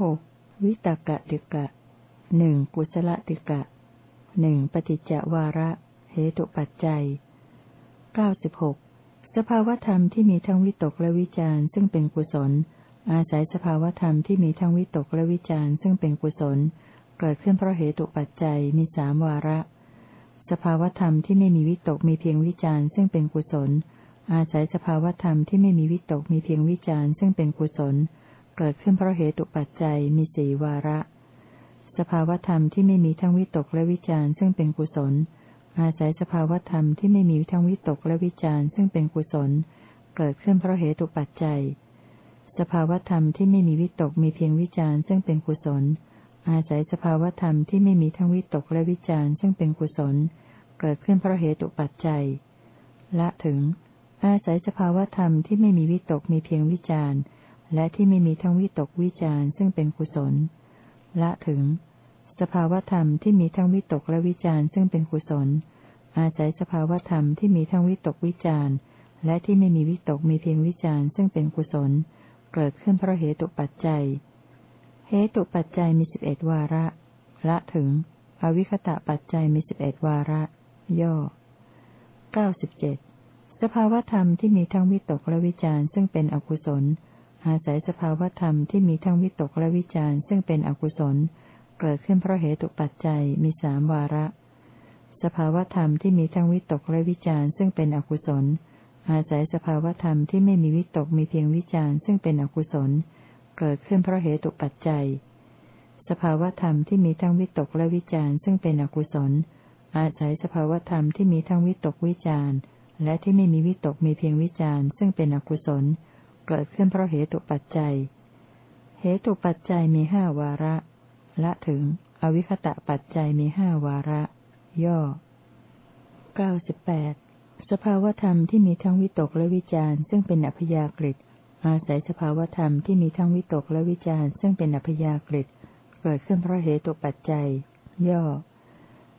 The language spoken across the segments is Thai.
หกวิตกะติกะหนึ่งกุศลติกะหนึ่งปฏิจจวาระเหตุปัจจัยเก้าสิบหกสภาวธรรมที่มีทั้งวิตกและวิจารซึ่งเป็นกุศล อาศัยสภาวธรรมที่มีทั้งวิตกและวิจารซึ่งเป็นกุศล เกิดขึ้นเพราะเหตุปัจจัยมีสามวาระ สภาวธรรมที่ไม่มีวิตกมีเพียงวิจารซึ่งเป็นกุศล อาศัยสภาวธรรมที่ไม่มีวิตกมีเพียงวิจารซึ่งเป็นกุศล เกิดขึ้นเพราะเหตุปัจจัยมีสี่วาระ สภาวธรรมที่ไม่มีทั้งวิตกและวิจารซึ่งเป็นกุศล อาศัยสภาวธรรมที่ไม่มีทั้งวิตกและวิจารณ์ซึ่งเป็นกุศล เกิดขึ้นเพราะเหตุปัจจัย สภาวธรรมที่ไม่มีวิตกมีเพียงวิจารณ์ซึ่งเป็นกุศล อาศัยสภาวธรรมที่ไม่มีทั้งวิตกและวิจารณ์ซึ่งเป็นกุศล เกิดขึ้นเพราะเหตุปัจจัย ละถึง อาศัยสภาวธรรมที่ไม่มีวิตกมีเพียงวิจารณ์ และที่ไม่มีทั้งวิตกวิจารซึ่งเป็นกุศล ละถึง สภาวธรรมที่มีทั้งวิตกและวิจารซึ่งเป็นกุศล อาศัยสภาวธรรมที่มีทั้งวิตกวิจารและที่ไม่มีวิตกมีเพียงวิจารซึ่งเป็นกุศล เกิดขึ้นเพราะเหตุปัจจัย เหตุปัจจัยมีสิบเอ็ดวาระ ละถึง อวิคตะปัจจัยมีสิบเอ็ดวาระ ย่อเก้าสิบเจ็ดสภาวธรรมที่มีทั้งวิตกและวิจารซึ่งเป็นอกุศล อาศัยสภาวธรรมที่มีทั้งวิตกและวิจารณ์ซึ่งเป็นอกุศล เกิดขึ้นเพราะเหตุปัจจัยมีสามวาระ สภาวธรรมที่มีทั้งวิตกและวิจารณ์ซึ่งเป็นอกุศล อาศัยสภาวธรรมที่ไม่มีวิตกมีเพียงวิจารณ์ซึ่งเป็นอกุศล เกิดขึ้นเพราะเหตุปัจจัย สภาวธรรมที่มีทั้งวิตกและวิจารณ์ซึ่งเป็นอกุศล อาศัยสภาวธรรมที่มีทั้งวิตกวิจารณ์และที่ไม่มีวิตกมีเพียงวิจารณ์ซึ่งเป็นอกุศลเเกิดขึ้นเพราะเหตุปัจจัย เหตุปัจจัยมีห้าวาระ ละถึง อวิคตะปัจจัยมีห้าวาระ ย่อเก้าสิบแปดสภาวธรรมที่มีทั้งวิตกและวิจารณ์ซึ่งเป็นอัพยากฤิอาศัยสภาวธรรมที่มีทั้งวิตกและวิจารณ์ซึ่งเป็นอัพยากฤิเกิดขึ้นเพราะเหตุปัจจัย ย่อ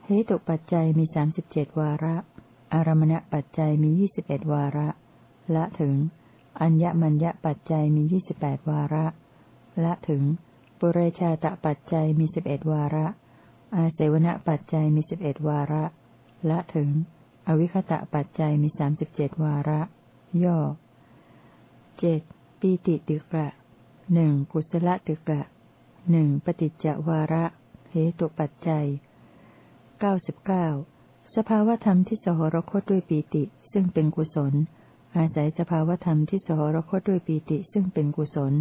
เหตุปัจจัยมีสามสิบเจ็ดวาระ อารมณปัจจัยมียี่สิบเอ็ดวาระ ละถึง อัญญมัญญปัจจัยมียี่สิบแปดวาระ ละถึง ปุเรชาตปัจจัยมีสิบเอ็ดวาระ อาเสวนปัจจัยมีสิบเอ็ดวาระ ละถึง อวิคตะปัจจัยมีสามสิบเจ็ดวาระ ย่อเจ็ดปีติติกะหนึ่งกุศลติกะหนึ่งปฏิจจวาระเหตุปัจจัยเก้าสิบเก้าสภาวธรรมที่สหรคตด้วยปีติ ซึ่งเป็นกุศล อาศัยสภาวธรรมที่สหรคตด้วยปีติซึ่งเป็นกุศล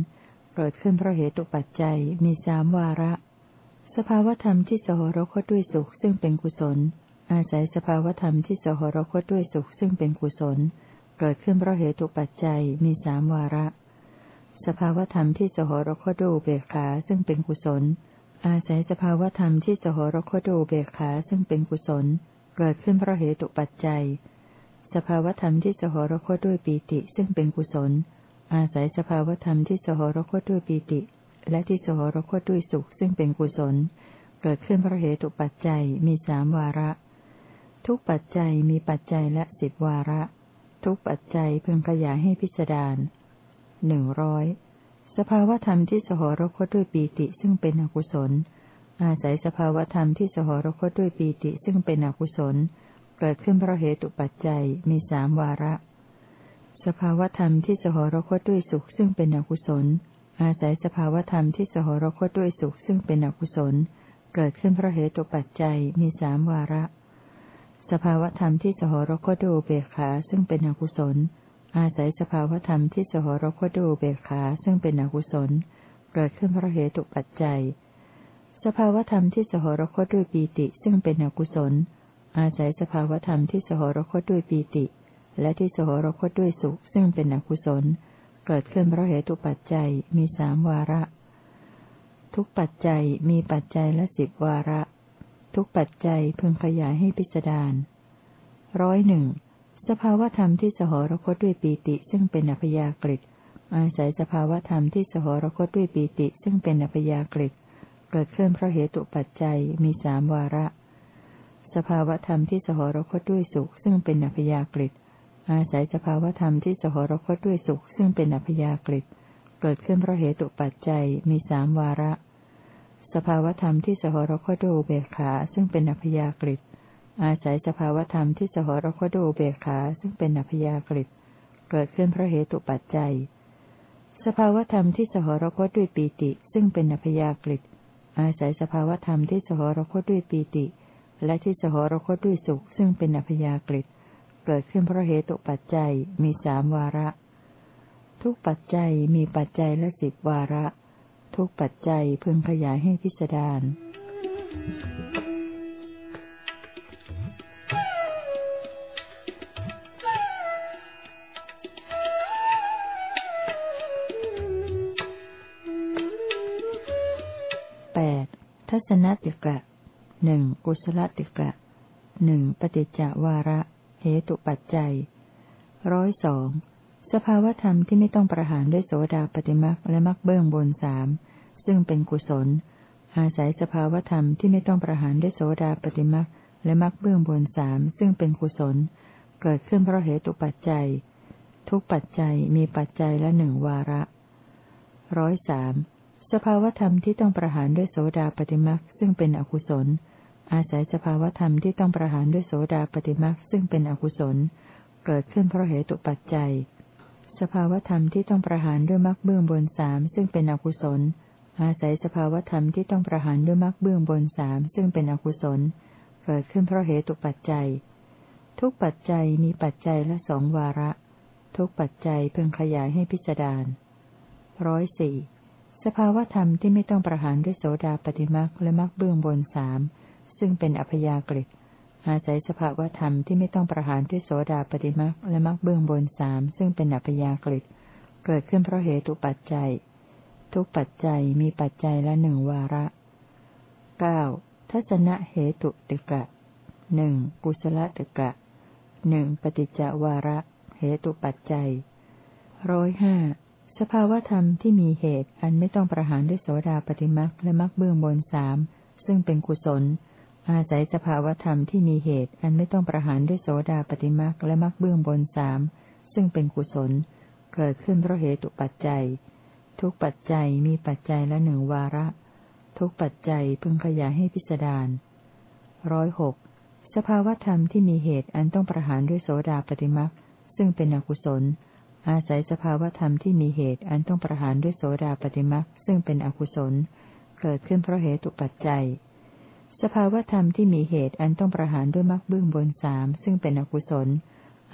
เกิดขึ้นเพราะเหตุปัจจัยมีสามวาระ สภาวธรรมที่สหรคตด้วยสุขซึ่งเป็นกุศล อาศัยสภาวธรรมที่สหรคตด้วยสุขซึ่งเป็นกุศล เกิดขึ้นเพราะเหตุปัจจัยมีสามวาระ สภาวธรรมที่สหรคตด้วยเบกขาซึ่งเป็นกุศล อาศัยสภาวธรรมที่สหรคตด้วยเบกขาซึ่งเป็นกุศล เกิดขึ้นเพราะเหตุปัจจัย สภาวธรรมที่สหรคตด้วยปีติซึ่งเป็นกุศล อาศัยสภาวธรรมที่สหรคตด้วยปีติ และที่สหรคตด้วยสุขซึ่งเป็นกุศล เกิดขึ้นเพราะเหตุปัจจัยมีสามวาระ ทุกปัจจัยมีปัจจัยละสิบวาระ ทุกปัจจัยเพึงขยายให้พิสดารหนึ่งร้อยสภาวธรรมที่สหรคตด้วยปีติซึ่งเป็นอกุศล อาศัยสภาวธรรมที่สหรคตด้วยปีติซึ่งเป็นอกุศลเเกิดขึ้นเพราะเหตุปัจจัยมีสามวาระ สภาวธรรมที่สหรคตด้วยสุขซึ่งเป็นอกุศล อาศัยสภาวธรรมที่สหรคตด้วยสุขซึ่งเป็นอกุศล เกิดขึ้นเพราะเหตุปัจจัยมีสามวาระ สภาวธรรมที่สหรคตด้วยเบขาซึ่งเป็นอกุศล อาศัยสภาวธรรมที่สหรคตด้วยเบขาซึ่งเป็นอกุศล เกิดขึ้นเพราะเหตุปัจจัย สภาวธรรมที่สหรคตด้วยปีติซึ่งเป็นอกุศล อาศัยสภาวธรรมที่สหรคตด้วยปีติ และที่สหรคตด้วยสุข ซึ่งเป็นอกุศล เกิดขึ้นเพราะเหตุปัจจัยมีสามวาระ ทุกปัจจัยมีปัจจัยละสิบวาระ ทุกปัจจัยพึงขยายให้พิจารณาร้อยหนึ่งสภาวธรรมที่สหรคตด้วยปีติ ซึ่งเป็นอัพยากฤิอาศัยสภาวธรรมที่สหรคตด้วยปีติ ซึ่งเป็นอัพยากฤิเกิดขึ้นเพราะเหตุปัจจัยมีสามวาระ สภาวธรรมที่สหรคตด้วยสุขซึ่งเป็นอัพยากฤิอาศัยสภาวธรรมที่สหรคตด้วยสุขซึ่งเป็นอัพยากฤิเกิดขึ้นเพราะเหตุปัจจัยมีสามวาระ สภาวธรรมที่สหรคตดูเบขาซึ่งเป็นอัพยากฤิอาศัยสภาวธรรมที่สหรคตดูเบขาซึ่งเป็นอัพยากฤิเกิดขึ้นเพราะเหตุปัจจัย สภาวธรรมที่สหรคตด้วยปีติซึ่งเป็นอัพยากฤิอาศัยสภาวธรรมที่สหรคตด้วยปีติ และที่สหรคตด้วยสุขซึ่งเป็นอัพยากฤิเกิดขึ้นเพราะเหตุปัจจัยมีสามวาระ ทุกปัจจัยมีปัจจัยละสิบวาระ ทุกปัจจัยพึงขยายให้พิสดารทัศนติกะ หนึ่งกุศลติกะหนึ่งปฏิจจวาระ เหตุปัจจัยร้อยสองสภาวธรรมที่ไม่ต้องประหารด้วยโสดาปฏิมักและมักเบื้องบนสามซึ่งเป็นกุศล อาศัยสภาวธรรมที่ไม่ต้องประหารด้วยโสดาปฏิมักและมักเบื้องบนสามซึ่งเป็นกุศล เกิดขึ้นเพราะเหตุปัจจัย ทุกปัจจัยมีปัจจัยละหนึ่งวาระร้อยสามสภาวธรรมที่ต้องประหารด้วยโสดาปฏิมักซึ่งเป็นอกุศล อาศัยสภาวธรรมที่ต้องประหารด้วยโสดาปฏิมักซึ่งเป็นอกุศล เกิดขึ้นเพราะเหตุปัจจัย สภาวธรรมที่ต้องประหารด้วยมักเบื้องบนสามซึ่งเป็นอกุศล อาศัยสภาวธรรมที่ต้องประหารด้วยมักเบื้องบนสามซึ่งเป็นอกุศล เกิดขึ้นเพราะเหตุปัจจัย ทุกปัจจัยมีปัจจัยละสองวาระ ทุกปัจจัยเพิ่งขยายให้พิจารณาร้อยสี่สภาวธรรมที่ไม่ต้องประหารด้วยโสดาปฏิมักและมักเบื้องบนสาม ซึ่งเป็นอัพยากฤิอาศัยสภาวธรรมที่ไม่ต้องประหารด้วยโสดาปฏิมักและมักเบื้องบนสามซึ่งเป็นอัพยากฤิเกิดขึ้นเพราะเหตุปัจจัย ทุกปัจจัยมีปัจจัยละหนึ่งวาระเก้าทัศนะเหตุติกะหนึ่งกุศลติกะหนึ่งปฏิจจวาระเหตุปัจจัยร้อยห้าสภาวธรรมที่มีเหตุอันไม่ต้องประหารด้วยโสดาปฏิมักและมักเบื้องบนสามซึ่งเป็นกุศล อาศัยสภาวธรรมที่มีเหตุอันไม่ต้องประหารด้วยโสดาปฏิมักและมักเบื้องบนสามซึ่งเป็นกุศล เกิดขึ้นเพราะเหตุปัจจัย ทุกปัจจัยมีปัจจัยละหนึ่งวาระ ทุกปัจจัยพึงขยายให้พิสดารร้อยหกสภาวธรรมที่มีเหตุอันต้องประหารด้วยโสดาปฏิมักซึ่งเป็นอกุศล อาศัยสภาวธรรมที่มีเหตุอันต้องประหารด้วยโสดาปฏิมักซึ่งเป็นอกุศล เกิดขึ้นเพราะเหตุปัจจัย สภาวธรรมที่มีเหตุอันต้องประหารด้วยมักเบื้องบนสามซึ่งเป็นอกุศล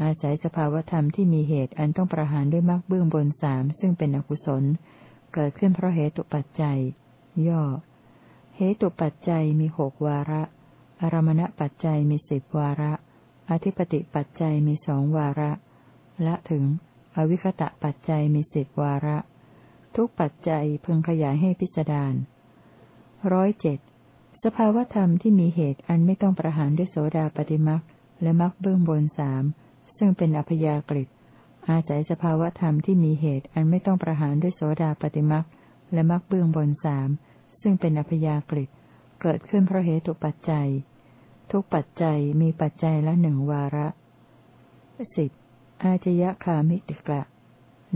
อาศัยสภาวธรรมที่มีเหตุอันต้องประหารด้วยมักเบื้องบนสามซึ่งเป็นอกุศล เกิดขึ้นเพราะเหตุปัจจัย ย่อ เหตุปัจจัยมีหกวาระ อารมณปัจจัยมีสิบวาระ อธิปติปัจจัยมีสองวาระ ละถึง อวิคตะปัจจัยมีสิบวาระ ทุกปัจจัยพึงขยายให้พิจารณาร้อยเจ็ด สภาวธรรมที่มีเหตุอันไม่ต้องประหารด้วยโสดาปฏิมักและมักเบื้องบนสามซึ่งเป็นอัพยากฤิอาศัยสภาวธรรมที่มีเหตุอันไม่ต้องประหารด้วยโสดาปฏิมักและมักเบื้องบนสามซึ่งเป็นอัพยากฤิเกิดขึ้นเพราะเหตุปัจจัย ทุกปัจจัยมีปัจจัยละหนึ่งวาระสิบอาจยะคามิติกะ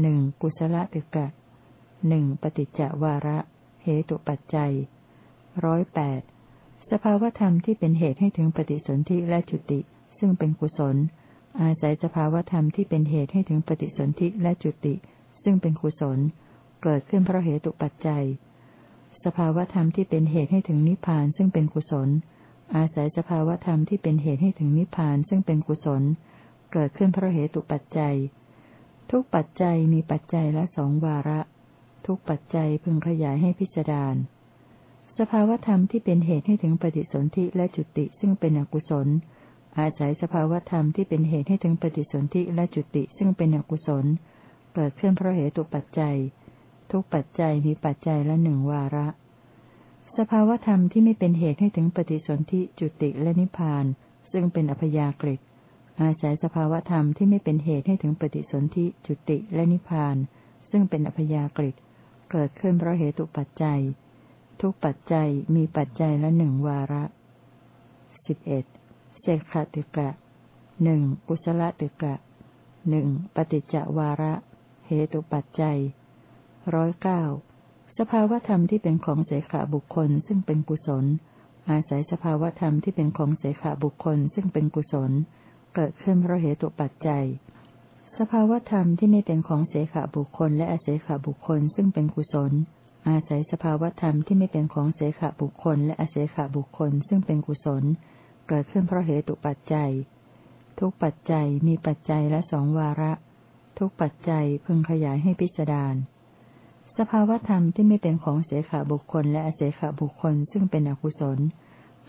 หนึ่งกุศลติกะหนึ่งปฏิจจวาระ เหตุปัจจัยร้อยแปด สภาวธรรมที่เป็นเหตุให้ถึงปฏิสนธิและจุติ ซึ่งเป็นกุศล อาศัยสภาวธรรมที่เป็นเหตุให้ถึงปฏิสนธิและจุติ ซึ่งเป็นกุศล เกิดขึ้นเพราะเหตุปัจจัย สภาวธรรมที่เป็นเหตุให้ถึงนิพพานซึ่งเป็นกุศล อาศัยสภาวธรรมที่เป็นเหตุให้ถึงนิพพานซึ่งเป็นกุศล เกิดขึ้นเพราะเหตุปัจจัย ทุกปัจจัยมีปัจจัยละสองวาระ ทุกปัจจัยพึงขยายให้พิจารณา สภาวธรรมที่เป็นเหตุให้ถึงปฏิสนธิและจุติซึ่งเป็นอกุศล อาศัยสภาวธรรมที่เป็นเหตุให้ถึงปฏิสนธิและจุติซึ่งเป็นอกุศล เกิดขึ้นเพราะเหตุปัจจัย ทุกปัจจัยมีปัจจัยละหนึ่งวาระ สภาวธรรมที่ไม่เป็นเหตุให้ถึงปฏิสนธิจุติและนิพพาน ซึ่งเป็นอัพยากฤิอาศัยสภาวธรรมที่ไม่เป็นเหตุให้ถึงปฏิสนธิจุติและนิพพาน ซึ่งเป็นอัพยากฤิเกิดขึ้นเพราะเหตุปัจจัย ทุกปัจจัยมีปัจจัยละหนึ่งวาระสิบเอ็ดเศขติกะหนึ่งกุศลติกะหนึ่งปฏิจจวาระ เหตุปัจจัยร้อยเก้าสภาวธรรมที่เป็นของเสขบุคคลซึ่งเป็นกุศล อาศัยสภาวธรรมที่เป็นของเสขบุคคลซึ่งเป็นกุศล เกิดขึ้นเพราะเหตุปัจจัย สภาวธรรมที่ไม่เป็นของเสขบุคคลและอาศัยขบุคคลซึ่งเป็นกุศล อาศัยสภาวธรรมที่ไม่เป็นของเสขบุคคล และอาศัยขบุคคลซึ่งเป็นกุศล เกิดขึ้นเพราะเหตุปัจจัย ทุกปัจจัยมีปัจจัยละสองวาระ ทุกปัจจัยพึงขยายให้พิจารณาสภาวธรรมที่ไม่เป็นของเสขบุคคล และอเสขบุคคลซึ่งเป็นอกุศล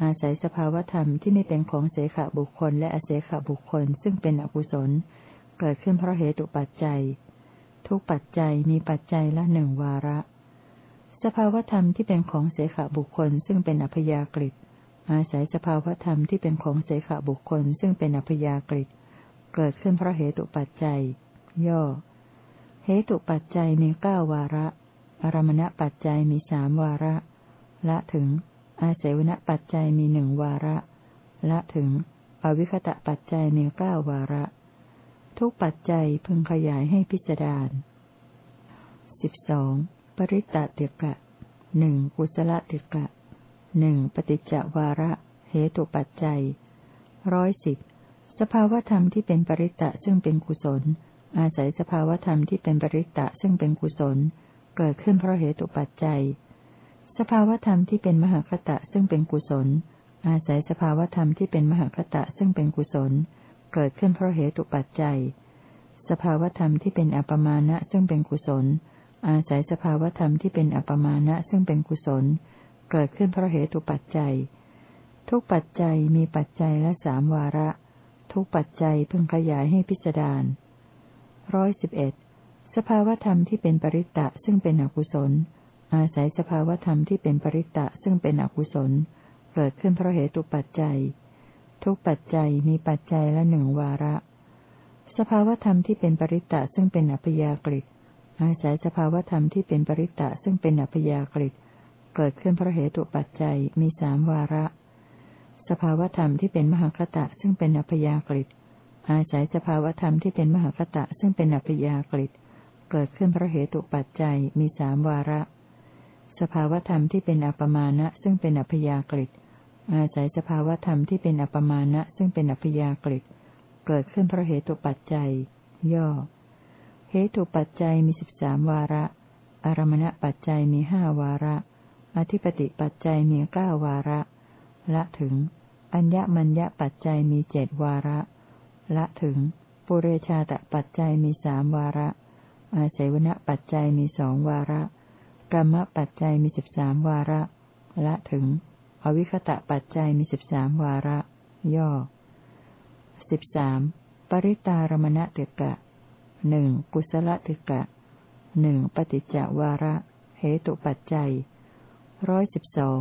อาศัยสภาวธรรมที่ไม่เป็นของเสขบุคคล และอเสขบุคคลซึ่งเป็นอกุศล เกิดขึ้นเพราะเหตุปัจจัย ทุกปัจจัยมีปัจจัยละหนึ่งวาระ สภาวธรรมที่เป็นของเสขบุคคลซึ่งเป็นอัพยากฤิอาศัยสภาวธรรมที่เป็นของเสขบุคคลซึ่งเป็นอัพยากฤิเกิดขึ้นเพราะเหตุปัจจัย ย่อ เหตุปัจจัยมีเก้าวาระ อารมณปัจจัยมีสามวาระ ละถึง อาเสวนปัจจัยมีหนึ่งวาระ ละถึง อวิคตะปัจจัยมีเก้าวาระ ทุกปัจจัยพึงขยายให้พิจารณาสิบสอง ปริตตติกะหนึ่งกุศลติกะหนึ่งปฏิจจวาระ เหตุปัจจัยร้อยสิบสภาวธรรมที่เป็นปริตตะซึ่งเป็นกุศล อาศัยสภาวธรรมที่เป็นปริตตะซึ่งเป็นกุศล เกิดขึ้นเพราะเหตุปัจจัย สภาวธรรมที่เป็นมหคตะซึ่งเป็นกุศล อาศัยสภาวธรรมที่เป็นมหคตะซึ่งเป็นกุศล เกิดขึ้นเพราะเหตุปัจจัย สภาวธรรมที่เป็นอัปมาณะซึ่งเป็นกุศล อาศัยสภาวธรรมที่เป็นอัปมาณะซึ่งเป็นกุศล เกิดขึ้นเพราะเหตุปัจจัย ทุกปัจจัยมีปัจจัยละสามวาระ ทุกปัจจัยพึงขยายให้พิจารณาร้อยสิบเอ็ดสภาวธรรมที่เป็นปริตตะซึ่งเป็นอกุศล อาศัยสภาวธรรมที่เป็นปริตตะซึ่งเป็นอกุศล เกิดขึ้นเพราะเหตุปัจจัย ทุกปัจจัยมีปัจจัยละหนึ่งวาระ สภาวธรรมที่เป็นปริตตะซึ่งเป็นอัพยากฤิ อาศัยสภาวธรรมที่เป็นปริตตะซึ่งเป็นอัพยากฤิเกิดขึ้นเพราะเหตุปัจจัยมีสามวาระ สภาวธรรมที่เป็นมหคตะซึ่งเป็นอัพยากฤิอาศัยสภาวธรรมที่เป็นมหคตะซึ่งเป็นอัพยากฤิเกิดขึ้นเพราะเหตุปัจจัยมีสามวาระ สภาวธรรมที่เป็นอัปมาณะซึ่งเป็นอัพยากฤิอาศัยสภาวธรรมที่เป็นอัปมาณะซึ่งเป็นอัพยากฤิเกิดขึ้นเพราะเหตุปัจจัย ย่อ เหตุปัจจัยมีสิบสามวาระ อารมณปัจจัยมีห้าวาระ อธิปติปัจจัยมีเก้าวาระ ละถึง อัญญมัญญปัจจัยมีเจดวาระ ละถึง ปุเรชาตปัจจัยมีสามวาระ อาศัยวณปัจจัยมีสองวาระ กรรมปัจจัยมีสิบสามวาระ ละถึง อวิคตะปัจจัยมีสิบสามวาระ ย่อสิบสามปริตารมณติกะ หนึ่งกุศลติกะหนึ่งปฏิจจวาระ เหตุปัจจัยร้อยสิบสอง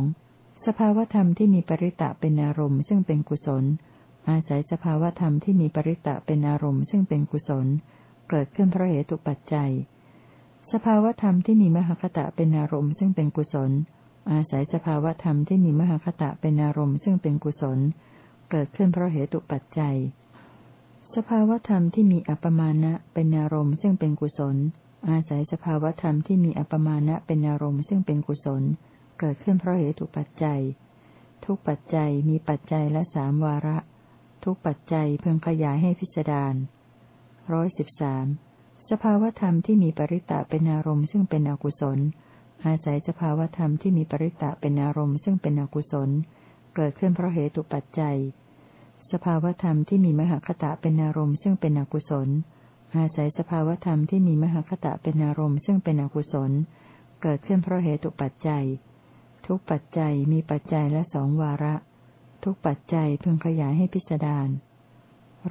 สภาวธรรมที่มีปริตะเป็นอารมณ์ซึ่งเป็นกุศล อาศัยสภาวธรรมที่มีปริตะเป็นอารมณ์ซึ่งเป็นกุศล เกิดขึ้นเพราะเหตุปัจจัย สภาวธรรมที่มีมหคตะเป็นอารมณ์ซึ่งเป็นกุศล อาศัยสภาวธรรมที่มีมหคตะเป็นอารมณ์ซึ่งเป็นกุศล เกิดขึ้นเพราะเหตุปัจจัย สภาวธรรมที่มีอัปมาณะเป็นอารมณ์ซึ่งเป็นกุศล อาศัยสภาวธรรมที่มีอัปมาณะเป็นอารมณ์ซึ่งเป็นกุศล เกิดขึ้นเพราะเหตุปัจจัย ทุกปัจจัยมีปัจจัยละสามวาระ ทุกปัจจัยเพิ่งขยายให้พิจารร้อยสิบสามสภาวธรรมที่มีปริตะเป็นอารมณ์ซึ่งเป็นอกุศล อาศัยสภาวธรรมที่มีปริตะเป็นอารมณ์ซึ่งเป็นอกุศล เกิดขึ้นเพราะเหตุปัจจัย สภาวธรรมที่มีมหคตะเป็นอารมณ์ซึ่งเป็นอกุศล อาศัยสภาวธรรมที่มีมหคตะเป็นอารมณ์ซึ่งเป็นอกุศล เกิดขึ้นเพราะเหตุปัจจัย ทุกปัจจัยมีปัจจัยละสองวาระ ทุกปัจจัยพึงขยายให้พิจาร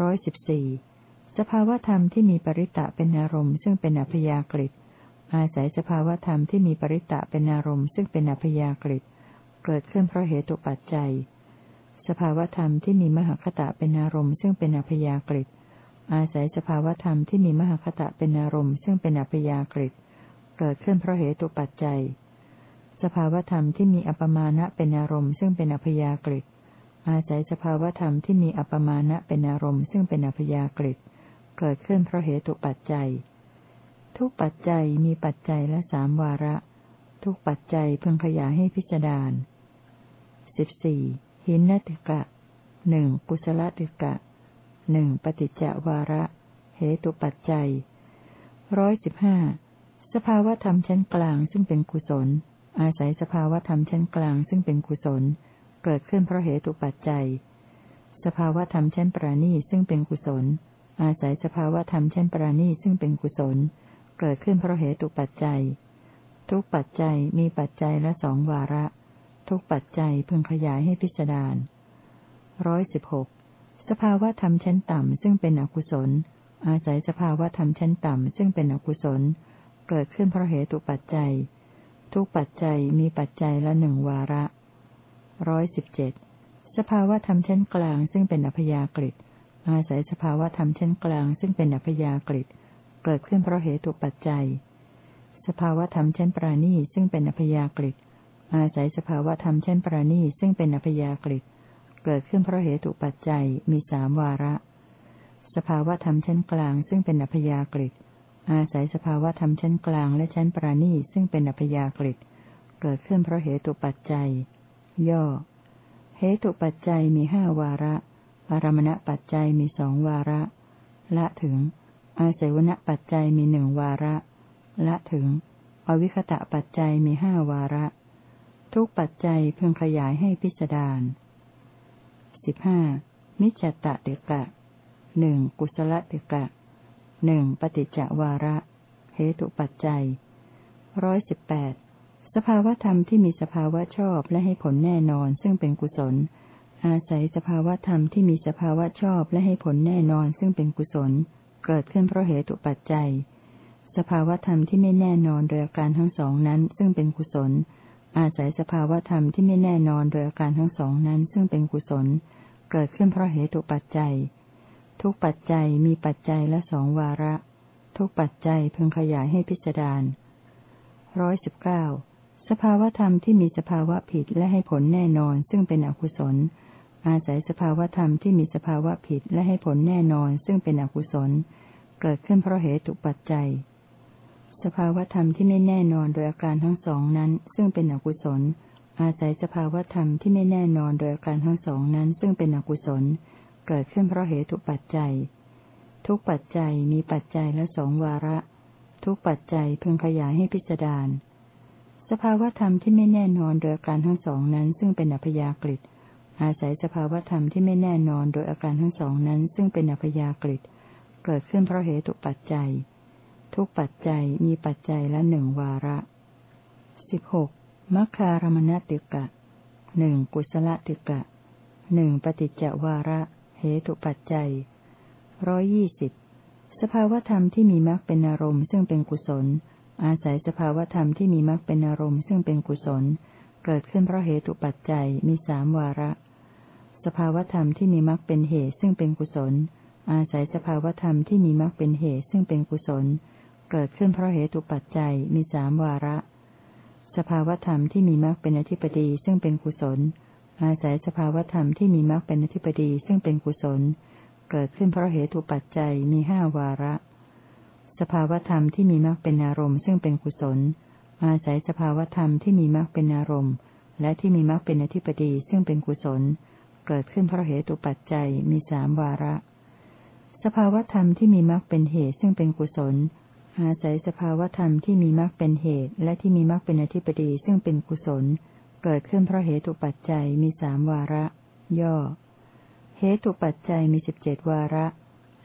ร้อยสิบสี่สภาวธรรมที่มีปริตะเป็นอารมณ์ซึ่งเป็นอัพยากฤิอาศัยสภาวธรรมที่มีปริตะเป็นอารมณ์ซึ่งเป็นอัพยากฤิเกิดขึ้นเพราะเหตุปัจจัย สภาวธรรมที่มีมหคตะเป็นอารมณ์ซึ่งเป็นอัพยากฤิอาศัยสภาวธรรมที่มีมหคตะเป็นอารมณ์ซึ่งเป็นอัพยากฤิเกิดขึ้นเพราะเหตุปัจจัย สภาวธรรมที่มีอัปมาณะเป็นอารมณ์ซึ่งเป็นอัพยากฤิอาศัยสภาวธรรมที่มีอัปมาณะเป็นอารมณ์ซึ่งเป็นอัพยากฤิเกิดขึ้นเพราะเหตุปัจจัย ทุกปัจจัยมีปัจจัยละสามวาระ ทุกปัจจัยเพึงขยายให้พิจารณาสิบสี่ หินนติกะหนึ่งกุศลติกะหนึ่งปฏิจจวาระ เหตุปัจจัยร้อยสิบห้าสภาวธรรมชั้นกลางซึ่งเป็นกุศล อาศัยสภาวธรรมชั้นกลางซึ่งเป็นกุศล เกิดขึ้นเพราะเหตุปัจจัย สภาวธรรมชั้นปราณีซึ่งเป็นกุศล อาศัยสภาวธรรมชั้นปราณีซึ่งเป็นกุศล เกิดขึ้นเพราะเหตุปัจจัย ทุกปัจจัยมีปัจจัยละสองวาระ ทุกปัจจัยพึงขยายให้พิจารณาร้อยสิบหกสภาวะธรรมชั้นต่ำซึ่งเป็นอกุศล อาศัยสภาวะธรรมชั้นต่ำซึ่งเป็นอกุศล เกิดขึ้นเพราะเหตุปัจจัย ทุกปัจจัยมีปัจจัยละหนึ่งวาระร้อยสิบเจ็ดสภาวะธรรมชั้นกลางซึ่งเป็นอัพยากฤิอาศัยสภาวะธรรมชั้นกลางซึ่งเป็นอัพยากฤิเกิดขึ้นเพราะเหตุปัจจัย สภาวะธรรมชั้นปราณีซึ่งเป็นอัพยากฤิ อาศัยสภาวะธรรมชั้นปราณีซึ่งเป็นอัพยากฤิเกิดขึ้นเพราะเหตุปัจจัยมีสามวาระ สภาวะธรรมชั้นกลางซึ่งเป็นอัพยากฤิอาศัยสภาวะธรรมชั้นกลางและชั้นปราณีซึ่งเป็นอัพยากฤิเกิดขึ้นเพราะเหตุปัจจัย ย่อ เหตุปัจจัยมีห้าวาระ อารมณปัจจัยมีสองวาระ ละถึง อาศัยวณปัจจัยมีหนึ่งวาระ ละถึง อวิคตะปัจจัยมีห้าวาระ ทุกปัจจัยเพิ่งขยายให้พิจารณาสิบห้ามิจฉตะเดกะหนึ่งกุศลเดกะหนึ่งปฏิจจวาระเหตุปัจจัยร้อยสิบแปดสภาวธรรมที่มีสภาวะชอบและให้ผลแน่นอนซึ่งเป็นกุศล อาศัยสภาวธรรมที่มีสภาวะชอบและให้ผลแน่นอนซึ่งเป็นกุศล เกิดขึ้นเพราะเหตุปัจจัย สภาวธรรมที่ไม่แน่นอนโดยอาการทั้งสองนั้นซึ่งเป็นกุศล อาศัยสภาวธรรมที่ไม่แน่นอนโดยอาการทั้งสองนั้นซึ่งเป็นกุศล เกิดขึ้นเพราะเหตุปัจจัย ทุกปัจจัยมีปัจจัยละสองวาระ ทุกปัจจัยพึงขยายให้พิจารณาร้อยสิบเก้าสภาวธรรมที่มีสภาวะผิดและให้ผลแน่นอนซึ่งเป็นอกุศล อาศัยสภาวธรรมที่มีสภาวะผิดและให้ผลแน่นอนซึ่งเป็นอกุศล เกิดขึ้นเพราะเหตุปัจจัย สภาวธรรมที่ไม่แน่นอนโดยอาการทั้งสองนั้น ซึ่งเป็นอกุศล อาศัยสภาวธรรมที่ไม่แน่นอนโดยอาการทั้งสองนั้น ซึ่งเป็นอกุศล เกิดขึ้นเพราะเหตุปัจจัย ทุกปัจจัยมีปัจจัยละสองวาระ ทุกปัจจัยพึงขยายให้พิจารณาสภาวธรรมที่ไม่แน่นอนโดยอาการทั้งสองนั้น ซึ่งเป็นอัพยากฤิอาศัยสภาวธรรมที่ไม่แน่นอนโดยอาการทั้งสองนั้น ซึ่งเป็นอัพยากฤิเกิดขึ้นเพราะเหตุปัจจัย ทุกปัจจัยมีปัจจัยละหนึ่งวาระสิบหกมัคคารมณติกะหนึ่งกุศลติกะหนึ่งปฏิจจวาระ เหตุปัจจัยร้อยี่สิบสภาวธรรมที่มีมรรคเป็นอารมณ์ซึ่งเป็นกุศล อาศัยสภาวธรรมที่มีมรรคเป็นอารมณ์ซึ่งเป็นกุศล เกิดขึ้นเพราะเหตุปัจจัยมีสามวาระ สภาวธรรมที่มีมรรคเป็นเหตุซึ่งเป็นกุศล อาศัยสภาวธรรมที่มีมรรคเป็นเหตุซึ่งเป็นกุศลเเกิดขึ้นเพราะเหตุปัจจัยมีสามวาระ สภาวธรรมที่มีมรรคเป็นอธิปดีซึ่งเป็นกุศล อาศัยสภาวธรรมที่มีมรรคเป็นอธิปดีซึ่งเป็นกุศล เกิดขึ้นเพราะเหตุปัจจัยมีห้าวาระ สภาวธรรมที่มีมรรคเป็นอารมณ์ซึ่งเป็นกุศล อาศัยสภาวธรรมที่มีมรรคเป็นอารมณ์ และที่มีมรรคเป็นอธิปดีซึ่งเป็นกุศล เกิดขึ้นเพราะเหตุปัจจัยมีสามวาระ สภาวธรรมที่มีมรรคเป็นเหตุซึ่งเป็นกุศล อาศัยสภาวธรรมที่มีมรรคเป็นเหตุ และที่มีมรรคเป็นอธิปดีซึ่งเป็นกุศล เกิดขึ้นเพราะเหตุปัจจัยมีสามวาระ ย่อ เหตุปัจจัยมีสิบเจ็ดวาระ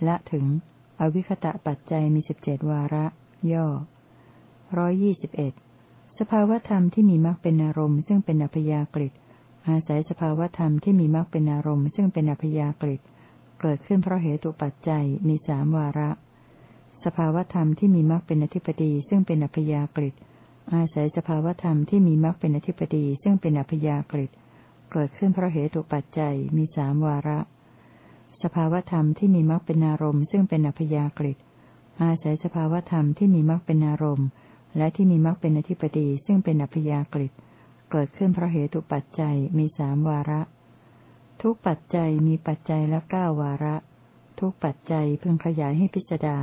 ละถึง อวิคตะปัจจัยมีสิบเจ็ดวาระ ย่อร้อยยี่สิบเอ็ดสภาวธรรมที่มีมรรคเป็นอารมณ์ซึ่งเป็นอัพยากฤิอาศัยสภาวธรรมที่มีมรรคเป็นอารมณ์ซึ่งเป็นอัพยากฤิเกิดขึ้นเพราะเหตุปัจจัยมีสามวาระ สภาวธรรมที่มีมรรคเป็นอธิปดีซึ่งเป็นอัพยากฤิอาศัยสภาวธรรมที่มีมรรคเป็นอธิปดีซึ่งเป็นอัพยากฤิเกิดขึ้นเพราะเหตุปัจจัยมีสามวาระ สภาวธรรมที่มีมรรคเป็นอารมณ์ซึ่งเป็นอัพยากฤิอาศัยสภาวธรรมที่มีมรรคเป็นอารมณ์ และที่มีมรรคเป็นอธิปดีซึ่งเป็นอัพยากฤิเกิดขึ้นเพราะเหตุปัจจัยมีสามวาระ ทุกปัจจัยมีปัจจัยละเก้าวาระ ทุกปัจจัยพึงขยายให้พิจารณา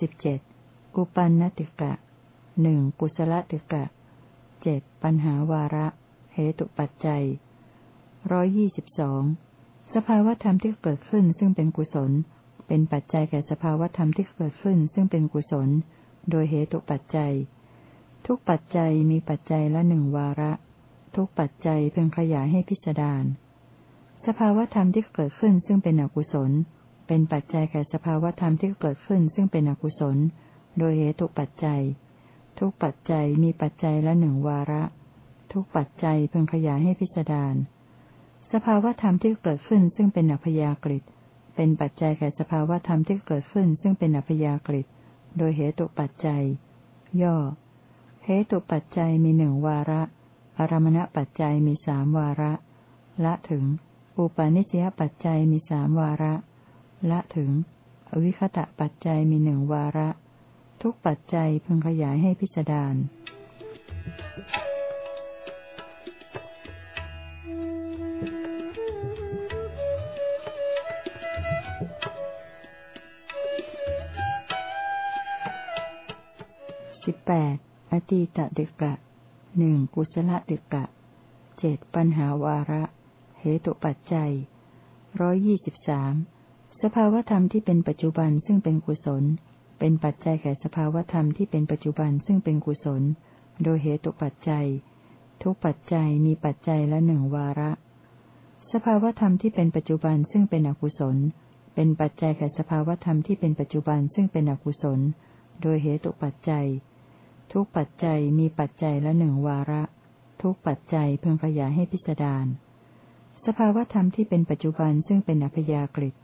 สิบเจ็ดอุปันนติกะหนึ่งกุศลติกะเจ็ดปัญหาวาระ เหตุปัจจัยร้อยี่สิบสองสภาวธรรมที่เกิดขึ้นซึ่งเป็นกุศล เป็นปัจจัยแก่สภาวธรรมที่เกิดขึ้นซึ่งเป็นกุศล โดยเหตุปัจจัย ทุกปัจจัยมีปัจจัยละหนึ่งวาระ ทุกปัจจัยเพียงขยายให้พิสดารสภาวธรรมที่เกิดขึ้นซึ่งเป็นอกุศล เป็นปัจจัยแก่สภาวธรรมที่เกิดขึ้นซึ่งเป็นอกุศล โดยเหตุปัจจัย ทุกปัจจัยมีปัจจัยละหนึ่งวาระ ทุกปัจจัยเพียงขยายให้พิสดาร สภาวธรรมที่เกิดขึ้นซึ่งเป็นอัพยากฤิเป็นปัจจัยแก่สภาวธรรมที่เกิดขึ้นซึ่งเป็นอัพยากฤิโดยเหตุปัจจัย ย่อ เหตุปัจจัยมีหนึ่งวาระอารมณปัจจัยมีสามวาระ ละถึง อุปาณิสยปัจจัยมีสามวาระ ละถึง อวิคตะปัจจัยมีหนึ่งวาระ ทุกปัจจัยพึงขยายให้พิจารณาแปดอตีตะเดกะหนึ่งกุศลเดกะเจ็ดปัญหาวาระ เหตุปัจจัยร้อยยี่สิบสาม สภาวธรรมที่เป็นปัจจุบันซึ่งเป็นกุศล เป็นปัจจัยแก่สภาวธรรมที่เป็นปัจจุบันซึ่งเป็นกุศล โดยเหตุปัจจัย ทุกปัจจัยมีปัจจัยละหนึ่งวาระ สภาวธรรมที่เป็นปัจจุบันซึ่งเป็นอกุศล เป็นปัจจัยแก่สภาวธรรมที่เป็นปัจจุบันซึ่งเป็นอกุศล โดยเหตุปัจจัย ทุกปัจจัยมีปัจจัยละหนึ่งวาระ ทุกปัจจัยเพิ่งขยายให้พิจารณาสภาวธรรมที่เป็นปัจจุบันซึ่งเป็นอัพยากฤิ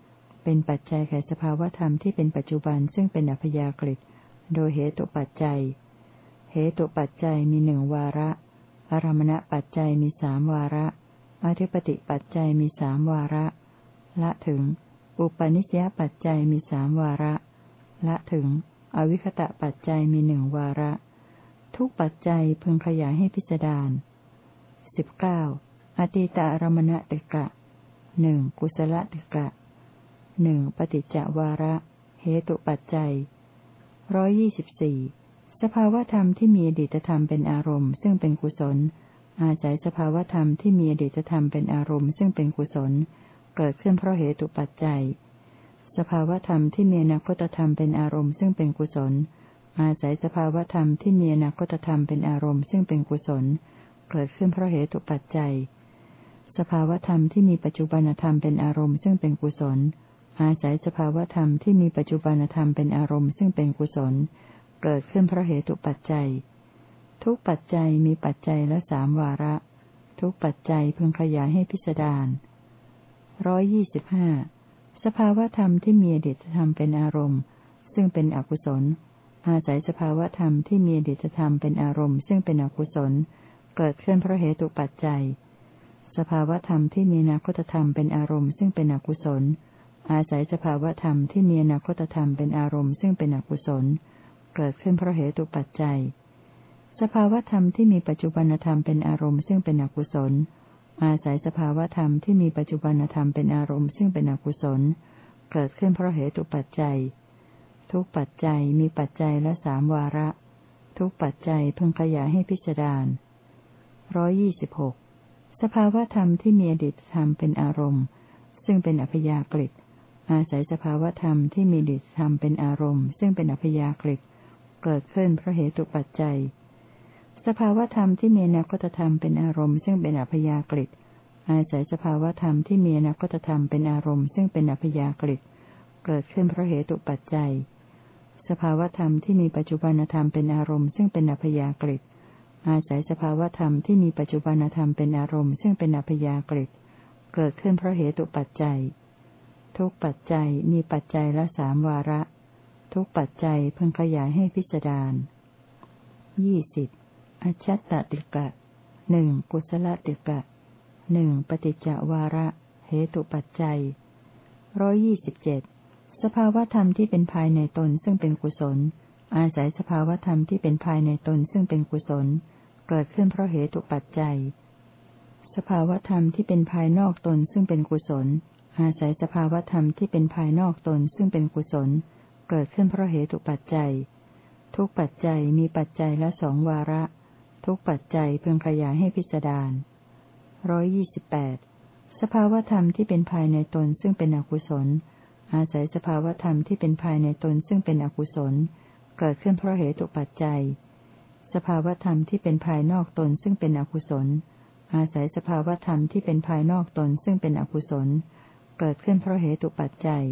เป็นปัจจัยแก่สภาวธรรมที่เป็นปัจจุบันซึ่งเป็นอัพยากฤิโดยเหตุปัจจัย เหตุปัจจัยมีหนึ่งวาระ อารมณปัจจัยมีสามวาระ อธิปติปัจจัยมีสามวาระ ละถึง อุปนิสยปัจจัยมีสามวาระ ละถึง อวิคตะปัจจัยมีหนึ่งวาระ ทุกปัจจัยพึงขยายให้พิจารณาสิบเก้าอติตารมณติกะหนึ่งกุศลติกะ หนึ่งปฏิจจวาระ เหตุปัจจัยร้อยี่สิบสี่สภาวธรรมที่มีอดีตธรรมเป็นอารมณ์ ซึ่งเป็นกุศล อาศัยสภาวธรรมที่มีอดีตธรรมเป็นอารมณ์ ซึ่งเป็นกุศล เกิดขึ้นเพราะเหตุปัจจัย สภาวธรรมที่มีอนาคตธรรมเป็นอารมณ์ ซึ่งเป็นกุศล อาศัยสภาวธรรมที่มีอนาคตธรรมเป็นอารมณ์ ซึ่งเป็นกุศล เกิดขึ้นเพราะเหตุปัจจัย สภาวธรรมที่มีปัจจุบันธรรมเป็นอารมณ์ ซึ่งเป็นกุศล อาศัยสภาวธรรมที่มีปัจจุบันธรรมเป็นอารมณ์ซึ่งเป็นกุศล เกิดขึ้นเพราะเหตุปัจจัย ทุกปัจจัยมีปัจจัยละสามวาระ ทุกปัจจัยพึงขยายให้พิจารร้อยยี่สิบห้าสภาวธรรมที่มีอดีตธรรมเป็นอารมณ์ ซึ่งเป็นอกุศล อาศัยสภาวธรรมที่มีอดีตธรรมเป็นอารมณ์ ซึ่งเป็นอกุศล เกิดขึ้นเพราะเหตุปัจจัย สภาวธรรมที่มีนาคตธรรมเป็นอารมณ์ ซึ่งเป็นอกุศล อาศัยสภาวธรรมที่มีอนาคตธรรมเป็นอารมณ์ซึ่งเป็นอกุศล เกิดขึ้นเพราะเหตุปัจจัย สภาวธรรมที่มีปัจจุบันธรรมเป็นอารมณ์ซึ่งเป็นอกุศล อาศัยสภาวธรรมที่มีปัจจุบันธรรมเป็นอารมณ์ซึ่งเป็นอกุศล เกิดขึ้นเพราะเหตุปัจจัย ทุกปัจจัยมีปัจจัยละสามวาระ ทุกปัจจัยพึงขยายให้พิจารณาร้อยี่สิบหกสภาวธรรมที่มีอดีตธรรมเป็นอารมณ์ ซึ่งเป็นอัพยากฤิ อาศัยสภาวธรรมที่มีดีตธรรมเป็นอารมณ์ ซึ่งเป็นอัพยากฤิเกิดขึ้นเพราะเหตุปัจจัย สภาวธรรมที่มีนาคตธรรมเป็นอารมณ์ซึ่งเป็นอัพยากฤิอาศัยสภาวธรรมที่มีนาคตธรรมเป็นอารมณ์ซึ่งเป็นอัพยากฤิเกิดขึ้นเพราะเหตุปัจจัย สภาวธรรมที่มีปัจจุบันธรรมเป็นอารมณ์ซึ่งเป็นอัพยากฤิอาศัยสภาวธรรมที่มีปัจจุบันธรรมเป็นอารมณ์ซึ่งเป็นอัพยากฤิเกิดขึ้นเพราะเหตุปัจจัย ทุกปัจจัยมีปัจจัยละสามวาระ ทุกปัจจัยพิ่งขยายให้พิจารณายี่สิบอชัตตติกะหนึ่งกุศลติกะหนึ่งปฏิจจวาระเหตุปัจจัยร้อยี่สิบเจ็ดสภาวธรรมที่เป็นภายในตนซึ่งเป็นกุศล อาศัยสภาวธรรมที่เป็นภายในตนซึ่งเป็นกุศล เกิดขึ้นเพราะเหตุปัจจัย สภาวธรรมที่เป็นภายนอกตนซึ่งเป็นกุศล อาศัยสภาวธรรมที่เป็นภายนอกตนซึ่งเป็นกุศล เกิดขึ้นเพราะเหตุปัจจัย ทุกปัจจัยมีปัจจัยละสองวาระ ทุกปัจจัยเพึงขยายให้พิสดารร้อยยี่สิบแปดสภาวธรรมที่เป็นภายในตนซึ่งเป็นอกุศล อาศัยสภาวธรรมที่เป็นภายในตนซึ่งเป็นอกุศล เกิดขึ้นเพราะเหตุปัจจัย สภาวธรรมที่เป็นภายนอกตนซึ่งเป็นอกุศล อาศัยสภาวธรรมที่เป็นภายนอกตนซึ่งเป็นอกุศลเเกิดขึ้นเพราะเหตุปัจจัย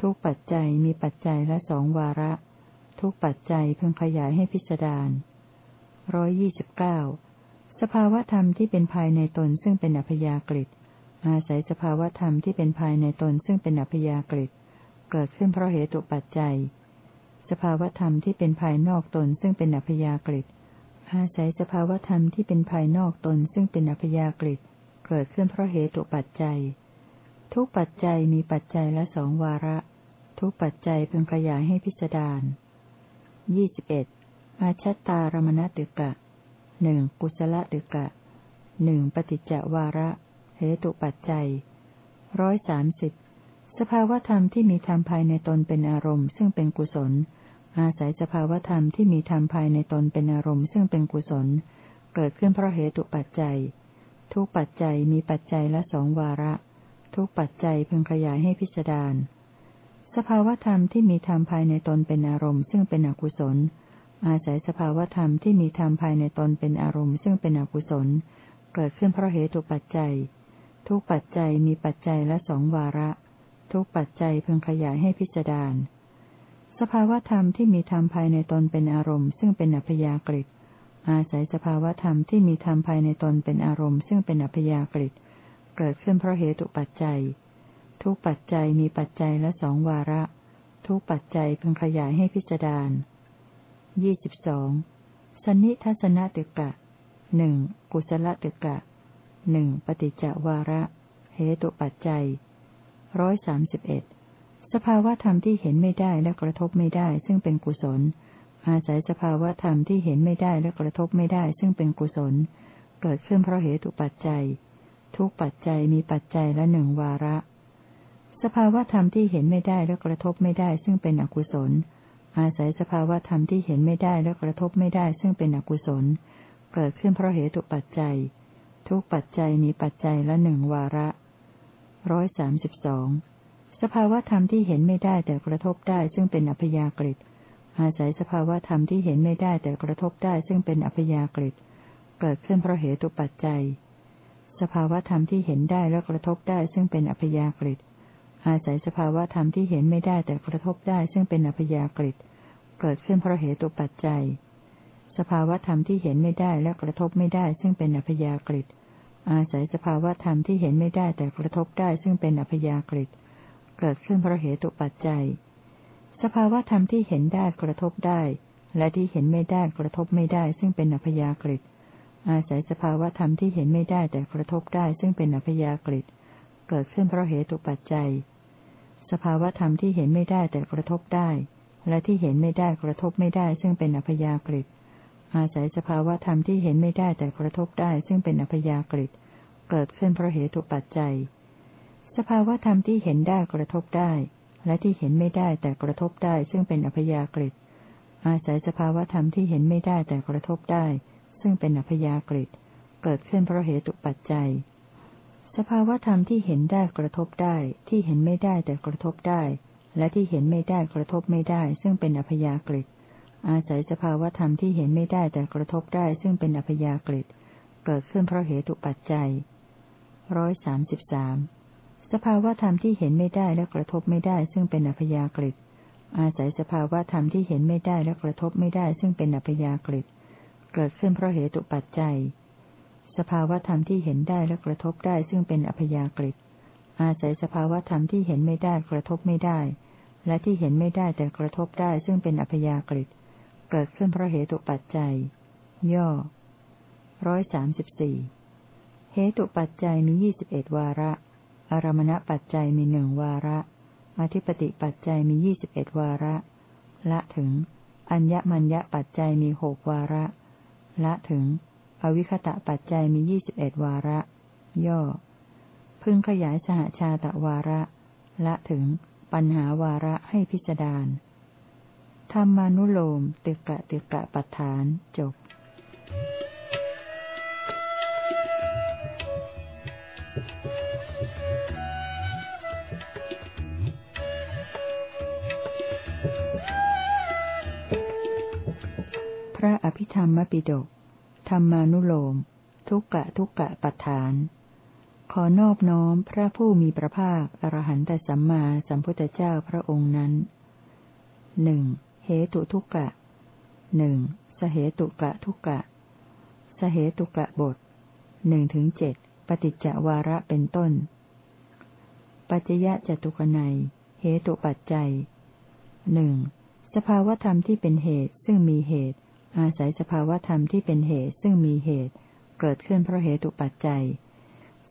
ทุกปัจจัยมีปัจจัยละสองวาระ ทุกปัจจัยเพิ่งขยายให้พิสดารร้อยยี่สิบเก้าสภาวธรรมที่เป็นภายในตนซึ่งเป็นอัพยากฤิอาศัยสภาวธรรมที่เป็นภายในตนซึ่งเป็นอัพยากฤิเกิดขึ้นเพราะเหตุปัจจัย สภาวธรรมที่เป็นภายนอกตนซึ่งเป็นอัพยากฤิอาศัยสภาวธรรมที่เป็นภายนอกตนซึ่งเป็นอัพยากฤิเกิดขึ้นเพราะเหตุปัจจัย ทุกปัจจัยมีปัจจัยละสองวาระ ทุกปัจจัยเพิ่งขยายให้พิสดารยี่สิบเอ็ดอาชัตตารมณตึกะหนึ่งกุศลตึกะหนึ่งปฏิจจวาระ เหตุปัจจัยร้อยสามสิบสภาวธรรมที่มีธรรมภายในตนเป็นอารมณ์ ซึ่งเป็นกุศล อาศัยสภาวธรรมที่มีธรรมภายในตนเป็นอารมณ์ ซึ่งเป็นกุศล เกิดขึ้นเพราะเหตุปัจจัย ทุกปัจจัยมีปัจจัยละสองวาระ ทุกปัจจัยเพึงขยายให้พิจารณาสภาวธรรมที่มีธรรมภายในตนเป็นอารมณ์ซึ่งเป็นอกุศล อาศัยสภาวธรรมที่มีธรรมภายในตนเป็นอารมณ์ซึ่งเป็นอกุศล เกิดขึ้นเพราะเหตุปัจจัย ทุกปัจจัยมีปัจจัยละสองวาระ ทุกปัจจัยเพึงขยายให้พิจารณาสภาวธรรมที่มีธรรมภายในตนเป็นอารมณ์ซึ่งเป็นอัพยากฤิอาศัยสภาวธรรมที่มีธรรมภายในตนเป็นอารมณ์ซึ่งเป็นอัพยากฤิ เกิดขึ้นเพราะเหตุปัจจัย ทุกปัจจัยมีปัจจัยละสองวาระ ทุกปัจจัยเพึงขยายให้พิจารณายี่สิบสองสนิทัศนตึกะหนึ่งกุศลตึกะหนึ่งปฏิจจวาระ เหตุปัจจัยร้อยสามสิบเอ็ดสภาวธรรมที่เห็นไม่ได้และกระทบไม่ได้ ซึ่งเป็นกุศล อาศัยสภาวธรรมที่เห็นไม่ได้และกระทบไม่ได้ ซึ่งเป็นกุศล เกิดขึ้นเพราะเหตุปัจจัย ทุกปัจจัยมีปัจจัยละหนึ่งวาระ สภาวธรรมที่เห็นไม่ได้และกระทบไม่ได้ซึ่งเป็นอกุศล อาศัยสภาวธรรมที่เห็นไม่ได้และกระทบไม่ได้ซึ่งเป็นอกุศล เกิดขึ้นเพราะเหตุปัจจัย ทุกปัจจัยมีปัจจัยละหนึ่งวาระร้อยสามสิบสองสภาวธรรมที่เห็นไม่ได้แต่กระทบได้ซึ่งเป็นอัพยากฤิอาศัยสภาวธรรมที่เห็นไม่ได้แต่กระทบได้ซึ่งเป็นอัพยากฤิเกิดขึ้นเพราะเหตุปัจจัย สภาวธรรมที่เห็นได้และกระทบได้ซึ่งเป็นอัพยากฤิอาศัยสภาวธรรมที่เห็นไม่ได้แต่กระทบได้ซึ่งเป็นอัพยากฤิเกิดขึ้นเพราะเหตุปัจจัย สภาวธรรมที่เห็นไม่ได้และกระทบไม่ได้ซึ่งเป็นอัพยากฤิอาศัยสภาวธรรมที่เห็นไม่ได้แต่กระทบได้ซึ่งเป็นอัพยากฤิเกิดขึ้นเพราะเหตุปัจจัย สภาวธรรมที่เห็นได้กระทบได้ และที่เห็นไม่ได้กระทบไม่ได้ซึ่งเป็นอัพยากฤิ อาศัยสภาวธรรมที่เห็นไม่ได้แต่กระทบได้ซึ่งเป็นอัพยากฤิเกิดขึ้นเพราะเหตุปัจจัย สภาวธรรมที่เห็นไม่ได้แต่กระทบได้ และที่เห็นไม่ได้กระทบไม่ได้ซึ่งเป็นอัพยากฤิอาศัยสภาวธรรมที่เห็นไม่ได้แต่กระทบได้ซึ่งเป็นอัพยากฤิเกิดขึ้นเพราะเหตุปัจจัย สภาวธรรมที่เห็นได้กระทบได้ และที่เห็นไม่ได้แต่กระทบได้ซึ่งเป็นอัพยากฤิอาศัยสภาวธรรมที่เห็นไม่ได้แต่กระทบได้ ซึ่งเป็นอพยากฤิเกิดขึ้นเพราะเหตุปัจจัย สภาวธรรมที่เห็นได้กระทบได้ ที่เห็นไม่ได้แต่กระทบได้ และที่เห็นไม่ได้กระทบไม่ได้ ซึ่งเป็นอพยากฤิอาศัยสภาวธรรมที่เห็นไม่ได้แต่กระทบได้ ซึ่งเป็นอพยากฤิเกิดขึ้นเพราะเหตุปัจจัยร้อยสามสิบสามสภาวธรรมที่เห็นไม่ได้และกระทบไม่ได้ ซึ่งเป็นอพยากฤิอาศัยสภาวธรรมที่เห็นไม่ได้และกระทบไม่ได้ ซึ่งเป็นอัพยากฤิ เกิดขึ้นเพราะเหตุปัจจัย สภาวธรรมที่เห็นได้และกระทบได้ซึ่งเป็นอัพยากฤิอาศัยสภาวธรรมที่เห็นไม่ได้กระทบไม่ได้ และที่เห็นไม่ได้แต่กระทบได้ซึ่งเป็นอัพยากฤิเกิดขึ้นเพราะเหตุปัจจัย ย่อร้อยสามสิบสี่เหตุปัจจัยมียี่สิบเอ็ดวาระ อารมณปัจจัยมีหนึ่งวาระ อธิปติปัจจัยมียี่สิบเอ็ดวาระ ละถึง อัญญมัญญปัจจัยมีหกวาระ ละถึง อวิคตะปัจจัยมียี่สิบเอ็ดวาระ ย่อ พึงขยายสหชาตะวาระ ละถึง ปัญหาวาระให้พิจารณาธรรมานุโลมติกะติกะปัฏฐานจบ ภิธรรมปิฎกธรรมานุโลม ทุกกะทุกกะปัฏฐาน ขอนอบน้อมพระผู้มีพระภาคอรหันตสัมมาสัมพุทธเจ้าพระองค์นั้นหนึ่งเหตุทุกกะหนึ่งสเหตุกะทุกกะ สเหตุกะบทหนึ่งถึงเจ็ดปฏิจจวาระเป็นต้น ปัจจยะจตุกนัยเหตุปัจจัยหนึ่งสภาวธรรมที่เป็นเหตุซึ่งมีเหตุ อาศัยสภาวธรรมที่เป็นเหตุซึ่งมีเหตุ เกิดขึ้นเพราะเหตุปัจจัย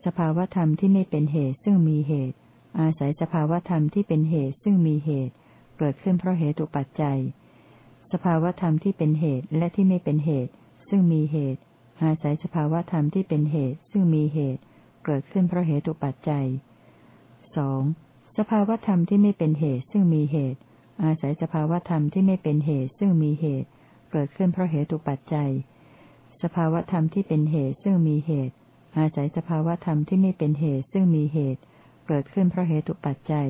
สภาวธรรมที่ไม่เป็นเหตุซึ่งมีเหตุ อาศัยสภาวธรรมที่เป็นเหตุซึ่งมีเหตุ เกิดขึ้นเพราะเหตุปัจจัย สภาวธรรมที่เป็นเหตุและที่ไม่เป็นเหตุ ซึ่งมีเหตุ อาศัยสภาวธรรมที่เป็นเหตุซึ่งมีเหตุ เกิดขึ้นเพราะเหตุปัจจัยสองสภาวธรรมที่ไม่เป็นเหตุซึ่งมีเหตุ อาศัยสภาวธรรมที่ไม่เป็นเหตุซึ่งมีเหตุ เกิดขึ้นเพราะเหตุปัจจัย สภาวธรรมที่เป็นเหตุซึ่งมีเหตุ อาศัยสภาวธรรมที่ไม่เป็นเหตุซึ่งมีเหตุ เกิดขึ้นเพราะเหตุปัจจัย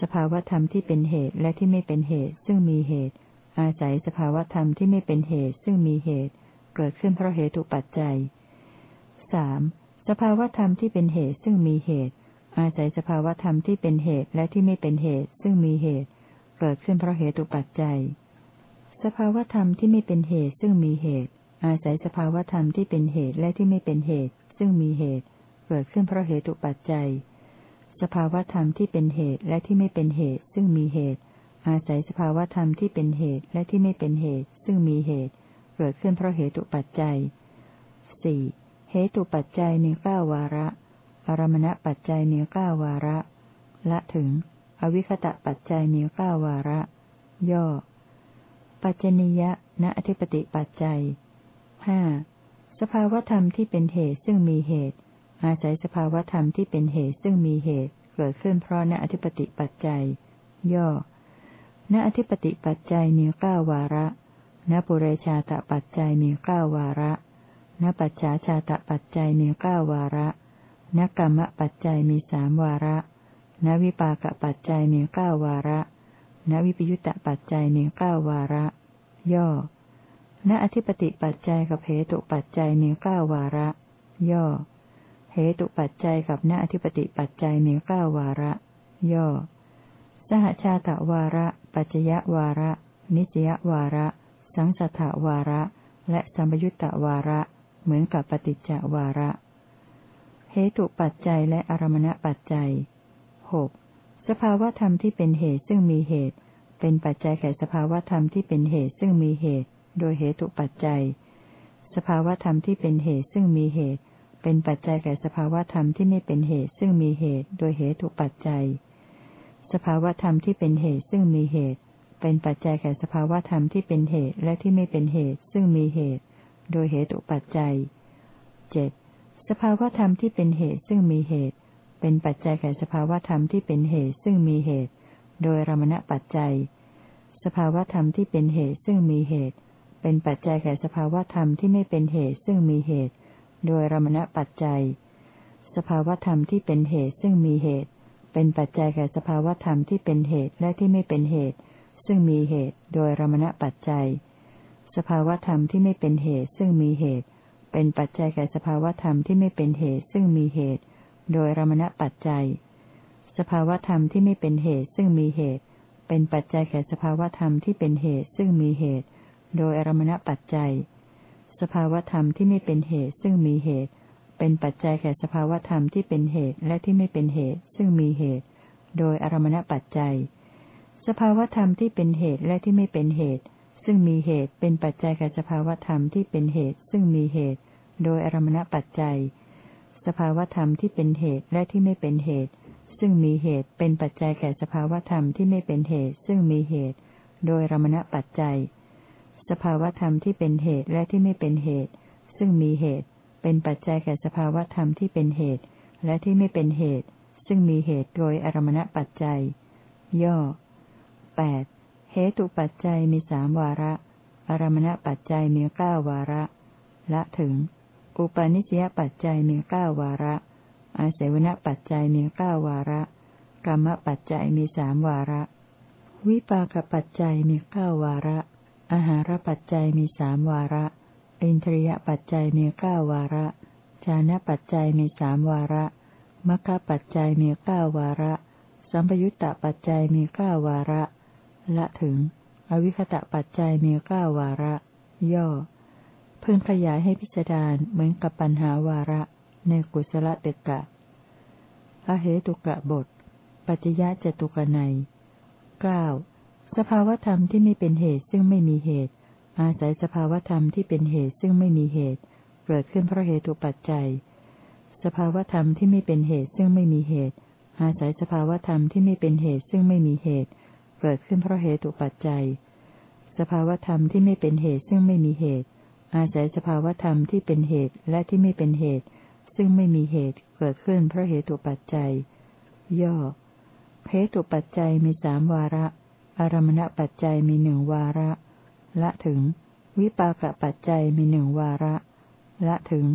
สภาวธรรมที่เป็นเหตุและที่ไม่เป็นเหตุซึ่งมีเหตุ อาศัยสภาวธรรมที่ไม่เป็นเหตุซึ่งมีเหตุ เกิดขึ้นเพราะเหตุปัจจัยสสภาวธรรมที่เป็นเหตุซึ่งมีเหตุ อาศัยสภาวธรรมที่เป็นเหตุและที่ไม่เป็นเหตุซึ่งมีเหตุ เกิดขึ้นเพราะเหตุปัจจัย สภาวธรรมที่ไม่เป็นเหตุซึ่งมีเหตุ อาศัยสภาวธรรมที่เป็นเหตุและที่ไม่เป็นเหตุ ซึ่งมีเหตุ เกิดขึ้นเพราะเหตุปัจจัย สภาวธรรมที่เป็นเหตุและที่ไม่เป็นเหตุ ซึ่งมีเหตุ อาศัยสภาวธรรมที่เป็นเหตุและที่ไม่เป็นเหตุ ซึ่งมีเหตุ เกิดขึ้นเพราะเหตุปัจจัยสี่เหตุปัจจัยมีเก้าวาระ อารมณปัจจัยมีเก้าวาระ ละถึง อวิคตะปัจจัยมีเก้าวาระ ย่อ ปัจจนิยะณอธิปติปัจจัยห้าสภาวธรรมที่เป็นเหตุซึ่งมีเหตุ อาศัยสภาวธรรมที่เป็นเหตุซึ่งมีเหตุเกิดขึ้นเพราะณอธิปติปัจจัย ย่อ ณอธิปติปัจจัยมีเก้าวาระณปุเรชาตปัจจัยมีเก้าวาระณปัจฉาชาตปัจจัยมีเก้าวาระณกรรมปัจจัยมีสามวาระณวิปากปัจจัยมีเก้าวาระ ณวิปยุตตปัจจัยมีเก้าวาระ ย่อ ณอธิปติปัจจัยกับเหตุปัจจัยมีเก้าวาระ ย่อ เหตุปัจจัยกับณอธิปติปัจจัยมีเก้าวาระ ย่อ สหชาตวาระ ปัจจยวาระ นิสยวาระ สังสัทธวาระ และสัมยุตตวาระ เหมือนกับปฏิจจวาระ เหตุปัจจัยและอารมณปัจจัยหก สภาวธรรมที่เป็นเหตุซึ่งมีเหตุ เป็นปัจจัยแก่สภาวธรรมที่เป็นเหตุซึ่งมีเหตุ โดยเหตุปัจจัย สภาวธรรมที่เป็นเหตุซึ่งมีเหตุ เป็นปัจจัยแก่สภาวธรรมที่ไม่เป็นเหตุซึ่งมีเหตุ โดยเหตุปัจจัย สภาวธรรมที่เป็นเหตุซึ่งมีเหตุ เป็นปัจจัยแก่สภาวธรรมที่เป็นเหตุและที่ไม่เป็นเหตุซึ่งมีเหตุ โดยเหตุปัจจัยเจ็ดสภาวธรรมที่เป็นเหตุซึ่งมีเหตุ เป็นปัจจัยแก่สภาวธรรมที่เป็นเหตุซึ่งมีเหตุ โดยรมณปัจจัย สภาวธรรมที่เป็นเหตุซึ่งมีเหตุ เป็นปัจจัยแก่สภาวธรรมที่ไม่เป็นเหตุซึ่งมีเหตุ โดยรมณปัจจัย สภาวธรรมที่เป็นเหตุซึ่งมีเหตุ เป็นปัจจัยแก่สภาวธรรมที่เป็นเหตุและที่ไม่เป็นเหตุ ซึ่งมีเหตุ โดยรมณปัจจัย สภาวธรรมที่ไม่เป็นเหตุซึ่งมีเหตุ เป็นปัจจัยแก่สภาวธรรมที่ไม่เป็นเหตุซึ่งมีเหตุ โดยรมณปัจจัย สภาวธรรมที่ไม่เป็นเหตุซึ่งมีเหตุ เป็นปัจจัยแก่สภาวธรรมที่เป็นเหตุซึ่งมีเหตุ โดยอรมณปัจจัย สภาวธรรมที่ไม่เป็นเหตุซึ่งมีเหตุ เป็นปัจจัยแก่สภาวธรรมที่เป็นเหตุและที่ไม่เป็นเหตุซึ่งมีเหตุ โดยอรมณปัจจัย สภาวธรรมที่เป็นเหตุและที่ไม่เป็นเหตุ ซึ่งมีเหตุเป็นปัจจัยแก่สภาวธรรมที่เป็นเหตุซึ่งมีเหตุ โดยอรมณปัจจัย สภาวธรรมที่เป็นเหตุและที่ไม่เป็นเหตุ ซึ่งมีเหตุเป็นปัจจัยแก่สภาวธรรมที่ไม่เป็นเหตุ ซึ่งมีเหตุ โดยรมณปัจจัย สภาวธรรมที่เป็นเหตุและที่ไม่เป็นเหตุ ซึ่งมีเหตุ เป็นปัจจัยแก่สภาวธรรมที่เป็นเหตุ และที่ไม่เป็นเหตุ ซึ่งมีเหตุโดยอารมณปัจจัย ย่อ 8. เหเหตุปัจจัยมีสามวาระ อารมณปัจจัยมีเก้าวาระ ละถึง อุปาณิสยปัจจัยมีเก้าวาระ อาศัยวณปัจจัยมีเก้าวาระ กรรมปัจจัยมีสามวาระ วิปากปัจจัยมีเก้าวาระ อาหารปัจจัยมีสามวาระ อินทรียปัจจัยมีเก้าวาระชานะปัจจัยมีสามวาระมรรคปัจจัยมีเก้าวาระ สัมปยุตตปัจจัยมีเก้าวาระ ละถึง อวิคตะปัจจัยมีเก้าวาระ ย่อ พึงขยายให้พิจารณาเหมือนกับปัญหาวาระ ในกุศลเตกะอเหตุกะบท ปัจจยะจตุกนัยเก้าสภาวธรรมที่ไม่เป็นเหตุซึ่งไม่มีเหตุ อาศัยสภาวธรรมที่เป็นเหตุซึ่งไม่มีเหตุ เกิดขึ้นเพราะเหตุปัจจัย สภาวธรรมที่ไม่เป็นเหตุซึ่งไม่มีเหตุ อาศัยสภาวธรรมที่ไม่เป็นเหตุซึ่งไม่มีเหตุ เกิดขึ้นเพราะเหตุปัจจัย สภาวธรรมที่ไม่เป็นเหตุซึ่งไม่มีเหตุ อาศัยสภาวธรรมที่เป็นเหตุและที่ไม่เป็นเหตุ ซึ่งไม่มีเหตุเกิดขึ้นเพราะเหตุปัจจัย ย่อเหตุปัจจัยมีสามวาระ อารมณปัจจัยมีหนึ่งวาระ ละถึง วิปากปัจจัยมีหนึ่งวาระ ละถึง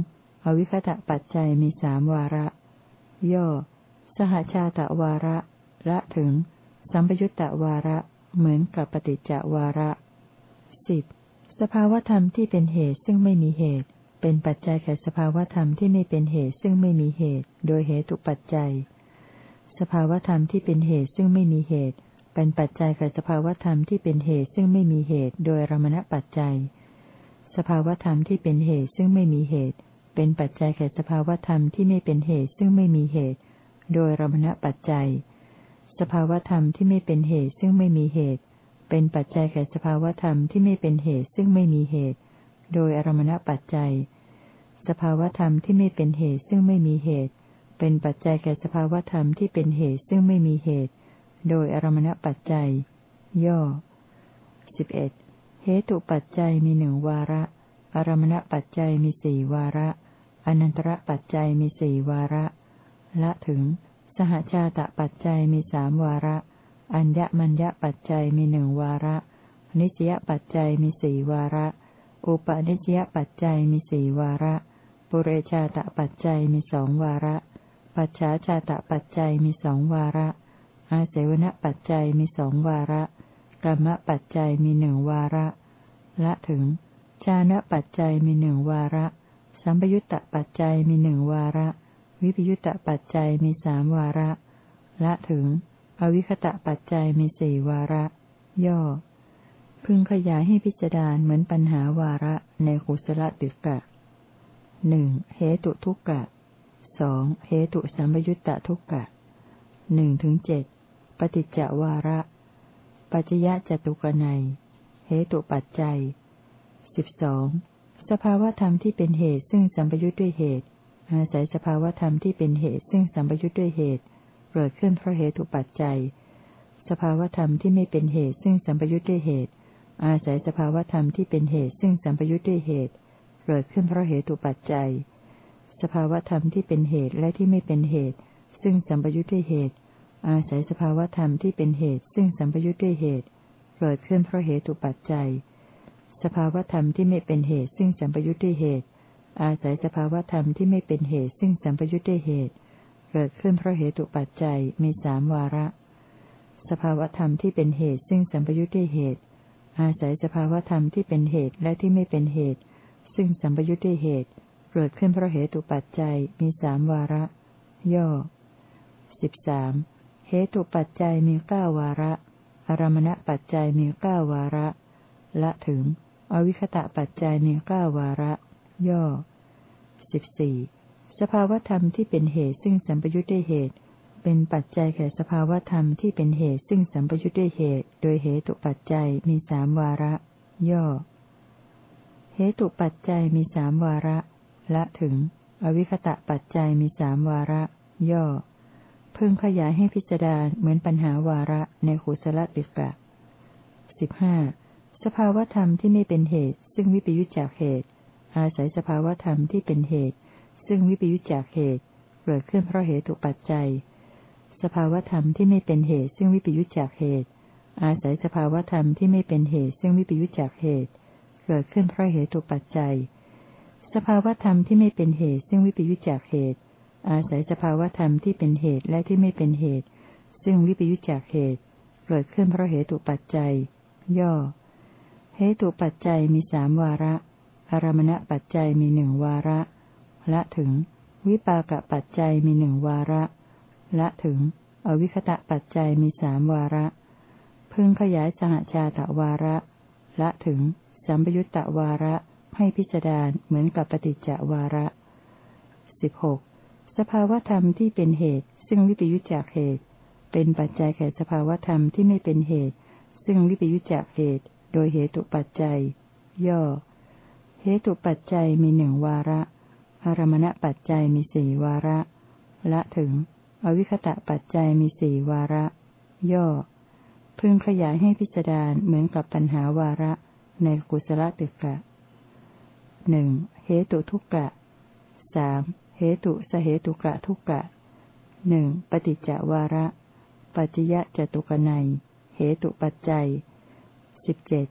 อวิคตะปัจจัยมีสามวาระ ย่อ สหชาตะวาระ ละถึง สัมปยุตตะวาระ เหมือนกับปฏิจจวาระสิบ สภาวธรรมที่เป็นเหตุซึ่งไม่มีเหตุ เป็นปัจจัยแก่สภาวธรรมที่ไม่เป็นเหตุซึ่งไม่มีเหตุ โดยเหตุปัจจัย สภาวธรรมที่เป็นเหตุซึ่งไม่มีเหตุ เป็นปัจจัยแก่สภาวธรรมที่เป็นเหตุซึ่งไม่มีเหตุ โดยรมณปัจจัย สภาวธรรมที่เป็นเหตุซึ่งไม่มีเหตุ เป็นปัจจัยแก่สภาวธรรมที่ไม่เป็นเหตุซึ่งไม่มีเหตุ โดยรมณปัจจัย สภาวธรรมที่ไม่เป็นเหตุซึ่งไม่มีเหตุ เป็นปัจจัยแก่สภาวธรรมที่ไม่เป็นเหตุซึ่งไม่มีเหตุ โดยอารมณปัจจัย สภาวธรรมที่ไม่เป็นเหตุซึ่งไม่มีเหตุ เป็นปัจจัยแก่สภาวธรรมที่เป็นเหตุซึ่งไม่มีเหตุ โดยอารมณปัจจัย ย่อสิบเอ็ดเหตุปัจจัยมีหนึ่งวาระ อารมณปัจจัยมีสี่วาระ อนันตระปัจจัยมีสี่วาระ ละถึง สหชาตะปัจจัยมีสามวาระ อัญญมัญญปัจจัยมีหนึ่งวาระ นิสยปัจจัยมีสี่วาระ อุปนิสยปัจจัยมีสี่วาระ ปุเรชาตะปัจจัยมีสองวาระ ปัจฉาชาตะปัจจัยมีสองวาระ อาเสวนปัจจัยมีสองวาระกรรมปัจจัยมีหนึ่งวาระ ละถึง ชานะปัจจัยมีหนึ่งวาระ สัมปยุตตปัจจัยมีหนึ่งวาระ วิปยุตตปัจจัยมีสามวาระ ละถึง อวิคตะปัจจัยมีสี่วาระ ย่อ พึงขยายให้พิจารณาเหมือนปัญหาวาระในกุศลติกะหนึ่งเหตุทุกกะสองเหตุสัมยุตตะทุกกะหนึ่งถึงเจ็ดปฏิจจวาระ ปัจยะจตุกนัยเหตุปัจจัยสิบสองสภาวธรรมที่เป็นเหตุซึ่งสัมปยุทธ์ด้วยเหตุ อาศัยสภาวธรรมที่เป็นเหตุซึ่งสัมปยุทธ์ด้วยเหตุ เกิดขึ้นเพราะเหตุปัจจัย สภาวธรรมที่ไม่เป็นเหตุซึ่งสัมปยุทธ์ด้วยเหตุ อาศัยสภาวธรรมที่เป็นเหตุซึ่งสัมปยุทธ์ด้วยเหตุ เกิดขึ้นเพราะเหตุปัจจัย สภาวธรรมที่เป็นเหตุและที่ไม่เป็นเหตุ ซึ่งสัมปยุทธ์ด้วยเหตุ อาศัยสภาวธรรมที่เป็นเหตุ ซึ่งสัมปยุทธ์ด้วยเหตุ เกิดขึ้นเพราะเหตุปัจจัย สภาวธรรมที่ไม่เป็นเหตุซึ่งสัมปยุทธ์ด้วยเหตุ อาศัยสภาวธรรมที่ไม่เป็นเหตุซึ่งสัมปยุทธ์ด้วยเหตุ เกิดขึ้นเพราะเหตุปัจจัยมีสามวาระ สภาวธรรมที่เป็นเหตุซึ่งสัมปยุทธ์ด้วยเหตุ อาศัยสภาวธรรมที่เป็นเหตุและที่ไม่เป็นเหตุ ซึ่งสัมปยุทธ์ด้วยเหตุ เกิดขึ้นเพราะเหตุปัจจัยมีสามวาระ ย่อสิบสามเหตุปัจจัยมีเก้าวาระ อารมณปัจจัยมีเก้าวาระ ละถึง อวิคตะปัจจัยมีเก้าวาระ ย่อสิบสี่ สภาวธรรมที่เป็นเหตุซึ่งสัมปยุทธ์ด้วยเหตุ เป็นปัจจัยแก่สภาวธรรมที่เป็นเหตุซึ่งสัมปยุทธ์ด้วยเหตุ โดยเหตุปัจจัยมีสามวาระ ย่อ เหตุปัจจัยมีสามวาระ ละถึง อวิคตะปัจจัยมีสามวาระ ย่อพึงขยายให้พิจารณาเหมือนปัญหาวาระในขุสลติกะสิบห้าสภาวธรรมที่ไม่เป็นเหตุ ซึ่งวิปยุจจากเหตุ อาศัยสภาวธรรมที่เป็นเหตุ ซึ่งวิปยุจจากเหตุเกิดขึ้นเพราะเหตุปัจจัย สภาวธรรมที่ไม่เป็นเหตุซึ่งวิปยุจจากเหตุ อาศัยสภาวธรรมที่ไม่เป็นเหตุซึ่งวิปยุจจากเหตุ เกิดขึ้นเพราะเหตุปัจจัย สภาวธรรมที่ไม่เป็นเหตุซึ่งวิปยุจจากเหตุ อาศัยสภาวธรรมที่เป็นเหตุและที่ไม่เป็นเหตุ ซึ่งวิปยุจจากเหตุ เกิดขึ้นเพราะเหตุปัจจัย ย่อ เหตุปัจจัยมีสามวาระอารมณปัจจัยมีหนึ่งวาระ ละถึง วิปากปัจจัยมีหนึ่งวาระ ละถึง อวิคตะปัจจัยมีสามวาระ พึงขยายสหชาตวาระ ละถึง สัมปยุตตวาระให้พิจารณาเหมือนกับปฏิจจวาระสิบหกสภาวธรรมที่เป็นเหตุ ซึ่งวิปยุจจากเหตุ เป็นปัจจัยแก่สภาวธรรมที่ไม่เป็นเหตุ ซึ่งวิปยุจจากเหตุ โดยเหตุปัจจัย ย่อ เหตุปัจจัยมีหนึ่งวาระ อารมณปัจจัยมีสี่วาระ ละถึง อวิคตะปัจจัยมีสี่วาระ ย่อ พึงขยายให้พิจารณาเหมือนกับปัญหาวาระ ในกุศลตึกะหนึ่งเหตุทุกกะสามเหตุสเหตุกะทุกกะหนึ่งปฏิจจวาระ ปัจจยะจตุกนัยเหตุปัจจัยสิบเจ็ด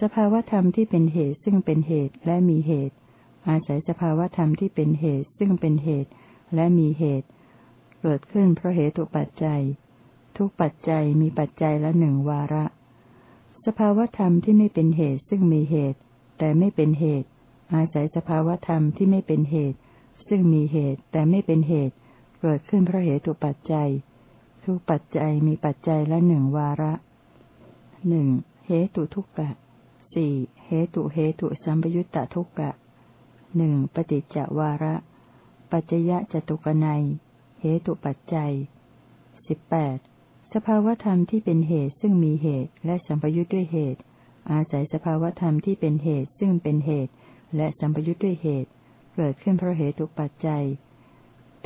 สภาวธรรมที่เป็นเหตุซึ่งเป็นเหตุและมีเหตุ อาศัยสภาวธรรมที่เป็นเหตุ ซึ่งเป็นเหตุ และมีเหตุ เกิดขึ้นเพราะเหตุปัจจัย ทุกปัจจัยมีปัจจัยละหนึ่งวาระ สภาวธรรมที่ไม่เป็นเหตุ ซึ่งมีเหตุ แต่ไม่เป็นเหตุ อาศัยสภาวธรรมที่ไม่เป็นเหตุ ซึ่งมีเหตุ แต่ไม่เป็นเหตุ เกิดขึ้นเพราะเหตุปัจจัย ทุกปัจจัยมีปัจจัยละหนึ่งวาระหนึ่งเหตุทุกกะสี่เหตุเหตุสัมปยุตตะทุกกะ หนึ่งปฏิจจวาระ ปัจจยะจตุกนัย เหตุปัจจัยสิบแปดสภาวธรรมที่เป็นเหตุซึ่งมีเหตุและสัมปยุทธ์ด้วยเหตุ อาศัยสภาวธรรมที่เป็นเหตุซึ่งเป็นเหตุ และสัมปยุทธ์ด้วยเหตุ เกิดขึ้นเพราะเหตุปัจจัย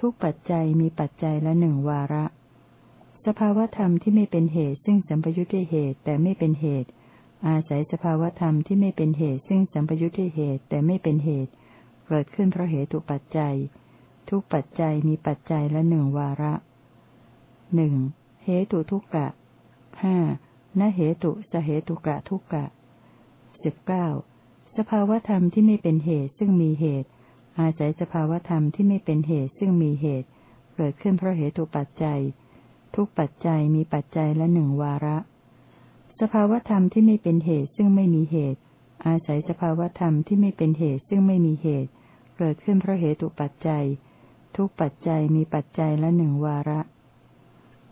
ทุกปัจจัยมีปัจจัยละหนึ่งวาระ สภาวธรรมที่ไม่เป็นเหตุซึ่งสัมปยุทธ์ด้วยเหตุแต่ไม่เป็นเหตุ อาศัยสภาวธรรมที่ไม่เป็นเหตุซึ่งสัมปยุทธ์ด้วยเหตุแต่ไม่เป็นเหตุ เกิดขึ้นเพราะเหตุปัจจัย ทุกปัจจัยมีปัจจัยละหนึ่งวาระหนึ่งเหตุทุกกะห้านเหตุสเหตุกะทุกกะสิบเก้าสภาวธรรมที่ไม่เป็นเหตุซึ่งมีเหตุ อาศัยสภาวธรรมที่ไม่เป็นเหตุซึ่งมีเหตุ เกิดขึ้นเพราะเหตุปัจจัย ทุกปัจจัยมีปัจจัยละหนึ่งวาระ สภาวธรรมที่ไม่เป็นเหตุซึ่งไม่มีเหตุ อาศัยสภาวธรรมที่ไม่เป็นเหตุซึ่งไม่มีเหตุ เกิดขึ้นเพราะเหตุปัจจัย ทุกปัจจัยมีปัจจัยละหนึ่งวาระ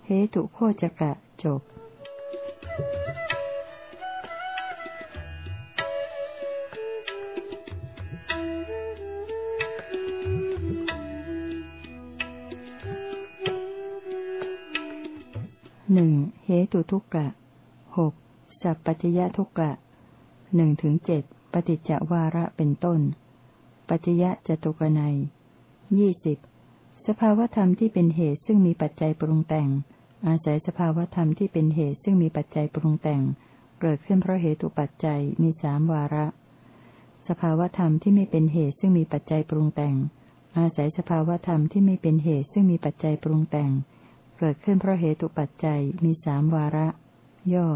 เหตุโคจกะจบหนึ่งเหตุทุกกะหกสัพปัจยะทุกกะ หนึ่งถึงเจ็ดปฏิจจวาระเป็นต้น ปัจจยะจตุกนัยยี่สิบสภาวธรรมที่เป็นเหตุซึ่งมีปัจจัยปรุงแต่ง อาศัยสภาวธรรมที่เป็นเหตุซึ่งมีปัจจัยปรุงแต่ง เกิดขึ้นเพราะเหตุปัจจัยมีสามวาระ สภาวธรรมที่ไม่เป็นเหตุซึ่งมีปัจจัยปรุงแต่ง อาศัยสภาวธรรมที่ไม่เป็นเหตุซึ่งมีปัจจัยปรุงแต่ง เกิดขึ้นเพราะเหตุปัจจัยมีสามวาระ ย่อ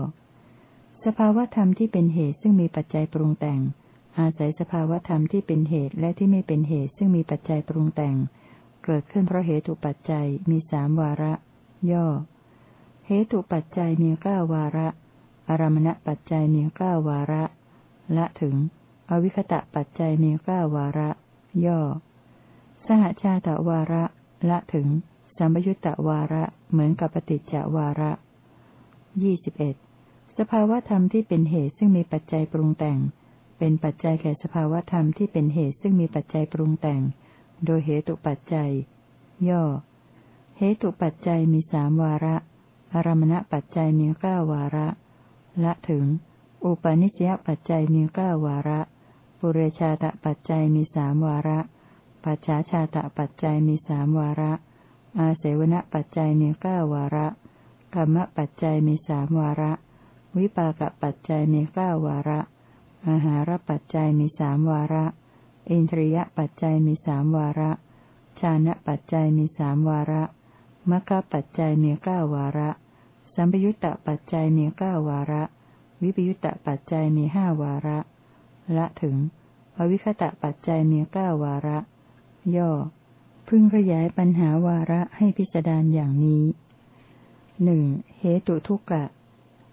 สภาวธรรมที่เป็นเหตุซึ่งมีปัจจัยปรุงแต่ง อาศัยสภาวธรรมที่เป็นเหตุและที่ไม่เป็นเหตุซึ่งมีปัจจัยปรุงแต่ง เกิดขึ้นเพราะเหตุปัจจัยมีสามวาระ ย่อ เหตุปัจจัยมีเก้าวาระ อารมณปัจจัยมีเก้าวาระ ละถึง อวิคตะปัจจัยมีเก้าวาระ ย่อ สหชาตวาระ ละถึงสัมยุตตวาระเหมือนกับปฏิจจวาระยี่สิบเอ็ด สภาวธรรมที่เป็นเหตุซึ่งมีปัจจัยปรุงแต่ง เป็นปัจจัยแก่สภาวธรรมที่เป็นเหตุซึ่งมีปัจจัยปรุงแต่ง โดยเหตุปัจจัย ย่อ เหตุปัจจัยมีสามวาระ อารมณปัจจัยมีเก้าวาระ ละถึง อุปนิสยปัจจัยมีเก้าวาระ ปุเรชาตปัจจัยมีสามวาระ ปัจฉาชาตปัจจัยมีสามวาระ อาเสวณปัจจัยมีเก้าวาระกรรมปัจจัยมีสามวาระ วิปากปัจจัยมีเก้าวาระ อาหารปัจจัยมีสามวาระ อินทรียปัจจัยมีสามวาระ ชานะปัจจัยมีสามวาระมรรคปัจจัยมีเก้าวาระสสัมปยุตตปัจจัยมีเก้าวาระ วิปยุตตปัจจัยมีห้าวาระ ละถึง อวิคตะปัจจัยมีเก้าวาระ ย่อ พึงขยายปัญหาวาระให้พิจารณาอย่างนี้หนึ่งเหตุทุกกะ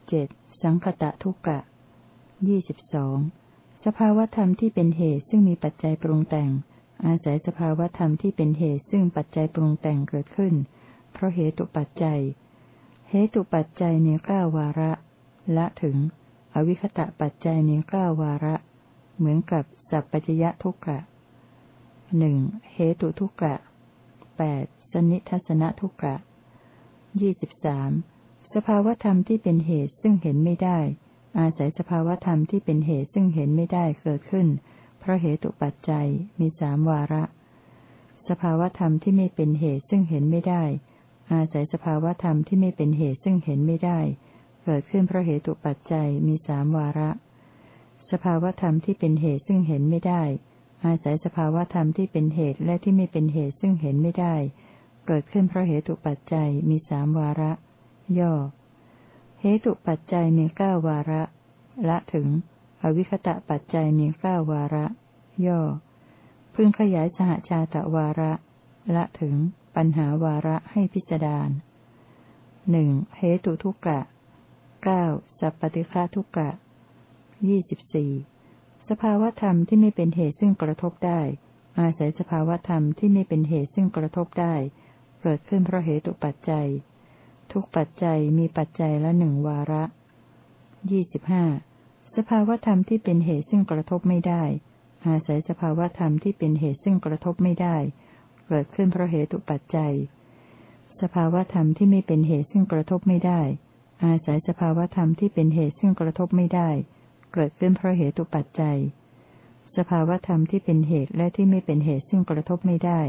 เจ็ด สังคตะทุกกะยี่สิบสองสภาวธรรมที่เป็นเหตุซึ่งมีปัจจัยปรุงแต่ง อาศัยสภาวธรรมที่เป็นเหตุซึ่งปัจจัยปรุงแต่งเกิดขึ้น เพราะเหตุปัจจัย เหตุปัจจัยมีเก้าวาระ ละถึง อวิคตะปัจจัยมีเก้าวาระ เหมือนกับสัพปัจยะทุกกะหนึ่งเหตุทุกกะแปดสนิทัศนทุกกะยี่สิบสาม สภาวธรรมที่เป็นเหตุซึ่งเห็นไม่ได้ อาศัยสภาวธรรมที่เป็นเหตุซึ่งเห็นไม่ได้เกิดขึ้น เพราะเหตุปัจจัยมีสามวาระ สภาวธรรมที่ไม่เป็นเหตุซึ่งเห็นไม่ได้ อาศัยสภาวธรรมที่ไม่เป็นเหตุซึ่งเห็นไม่ได้ เกิดขึ้นเพราะเหตุปัจจัยมีสามวาระ สภาวธรรมที่เป็นเหตุซึ่งเห็นไม่ได้ อาศัยสภาวธรรมที่เป็นเหตุและที่ไม่เป็นเหตุซึ่งเห็นไม่ได้ เกิดขึ้นเพราะเหตุปัจจัยมีสามวาระ ย่อ เหตุปัจจัยมีเก้าวาระ ละถึง อวิคตะปัจจัยมีเก้าวาระ ย่อ พึงขยายสหชาตะวาระ ละถึง ปัญหาวาระให้พิจารณาหนึ่งเหตุทุกกะเก้าสัพปติฆาทุกกะยี่สิบสี่สภาวธรรมที่ไม่เป็นเหตุซึ่งกระทบได้ อาศัยสภาวธรรมที่ไม่เป็นเหตุซึ่งกระทบได้ เกิดขึ้นเพราะเหตุปัจจัย ทุกปัจจัยมีปัจจัยละหนึ่งวาระยี่สิบห้าสภาวธรรมที่เป็นเหตุซึ่งกระทบไม่ได้ อาศัยสภาวธรรมที่เป็นเหตุซึ่งกระทบไม่ได้ เกิดขึ้นเพราะเหตุปัจจัย สภาวธรรมที่ไม่เป็นเหตุซึ่งกระทบไม่ได้ อาศัยสภาวธรรมที่เป็นเหตุซึ่งกระทบไม่ได้ เกิดขึ้นเพราะเหตุปัจจัย สภาวธรรมที่เป็นเหตุและที่ไม่เป็นเหตุซึ่งกระทบไม่ได้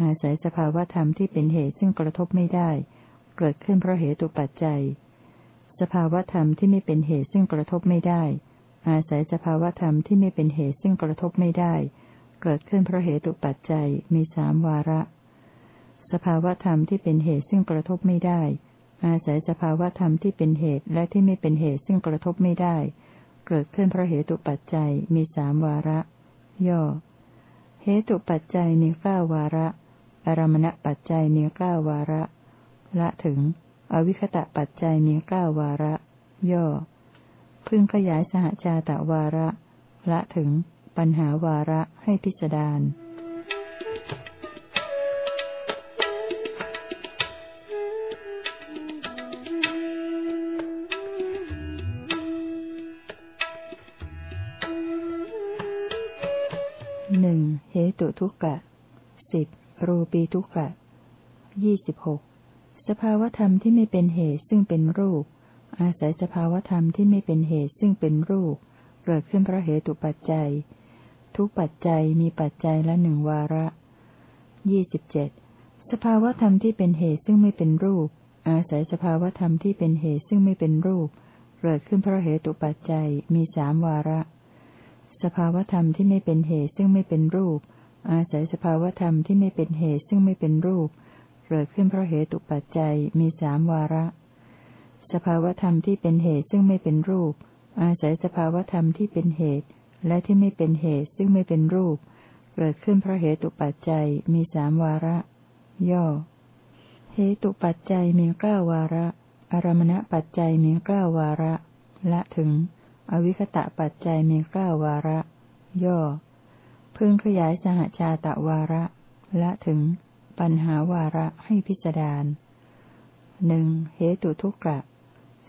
อาศัยสภาวธรรมที่เป็นเหตุซึ่งกระทบไม่ได้เเกิดขึ้นเพราะเหตุปัจจัย สภาวธรรมที่ไม่เป็นเหตุซึ่งกระทบไม่ได้ อาศัยสภาวธรรมที่ไม่เป็นเหตุซึ่งกระทบไม่ได้ เกิดขึ้นเพราะเหตุปัจจัยมีสามวาระ สภาวธรรมที่เป็นเหตุซึ่งกระทบไม่ได้ อาศัยสภาวธรรมที่เป็นเหตุและที่ไม่เป็นเหตุซึ่งกระทบไม่ได้ เกิดขึ้นเพราะเหตุปัจจัยมีสามวาระ ย่อ เหตุปัจจัยมีเก้าวาระอารมณปัจจัยมีเก้าวาระ ละถึง อวิคตะปัจจัยมีเก้าวาระ ย่อ พึงขยายสหชาตะวาระ ละถึง ปัญหาวาระให้พิจารณาหนึ่งเหตุทุกกะสิบรูปีทุกขะยี่สิบหก สภาวธรรมที่ไม่เป็นเหตุซึ่งเป็นรูป อาศัยสภาวธรรมที่ไม่เป็นเหตุซึ่งเป็นรูป เกิดขึ้นเพราะเหตุปัจจัย ทุกปัจจัยมีปัจจัยละหนึ่งวาระยี่สิบเจ็ดสภาวธรรมที่เป็นเหตุซึ่งไม่เป็นรูป อาศัยสภาวธรรมที่เป็นเหตุซึ่งไม่เป็นรูป เกิดขึ้นเพราะเหตุปัจจัยมีสามวาระ สภาวธรรมที่ไม่เป็นเหตุซึ่งไม่เป็นรูป อาศัยสภาวธรรมที่ไม่เป็นเหตุซึ่งไม่เป็นรูปเเกิดขึ้นเพราะเหตุตุปัจจัยมีสามวาระ สภาวธรรมที่เป็นเหตุซึ่งไม่เป็นรูป อาศัยสภาวธรรมที่เป็นเหตุ และที่ไม่เป็นเหตุซึ่งไม่เป็นรูป เกิดขึ้นเพราะเหตุตุปัจจัยมีสามวาระ ย่อ เหตุปัจจัยมีเก้าวาระ อารมณปัจจัยมีเก้าวาระ ละถึง อวิคตะปัจจัยมีเก้าวาระ ย่อ พึงขยายสหชาตะวาระและถึง ปัญหาวาระให้พิจารณาหนึ่งเหตุทุกกะ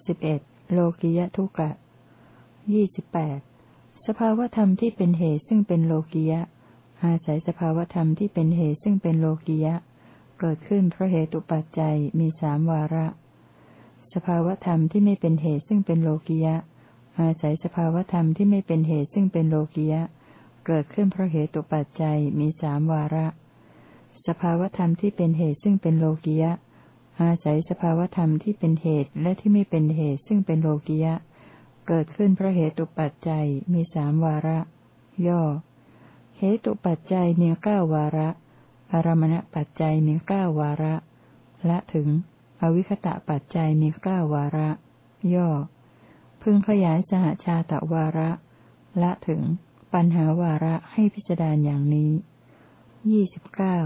สิบเอ็ดโลกิยทุกะยี่สิบแปดสภาวธรรมที่เป็นเหตุซึ่งเป็นโลกิยะ อาศัยสภาวธรรมที่เป็นเหตุซึ่งเป็นโลกิยะ เกิดขึ้นเพราะเหตุปัจจัยมีสามวาระ สภาวธรรมที่ไม่เป็นเหตุซึ่งเป็นโลกิยะ อาศัยสภาวธรรมที่ไม่เป็นเหตุซึ่งเป็นโลกิยะ เกิดขึ้นเพราะเหตุปัจจัยมีสามวาระ สภาวธรรมที่เป็นเหตุซึ่งเป็นโลกิยะ อาศัยสภาวธรรมที่เป็นเหตุและที่ไม่เป็นเหตุซึ่งเป็นโลกิยะ เกิดขึ้นเพราะเหตุปัจจัยมีสามวาระ ย่อ เหตุปัจจัยมีเก้าวาระ อารมณปัจจัยมีเก้าวาระ และถึง อวิคตะปัจจัยมีเก้าวาระ ย่อ พึงขยายสหชาตวาระ ละถึงปัญหาวาระให้พิจารณาอย่างนี้ยี่สิบเก้า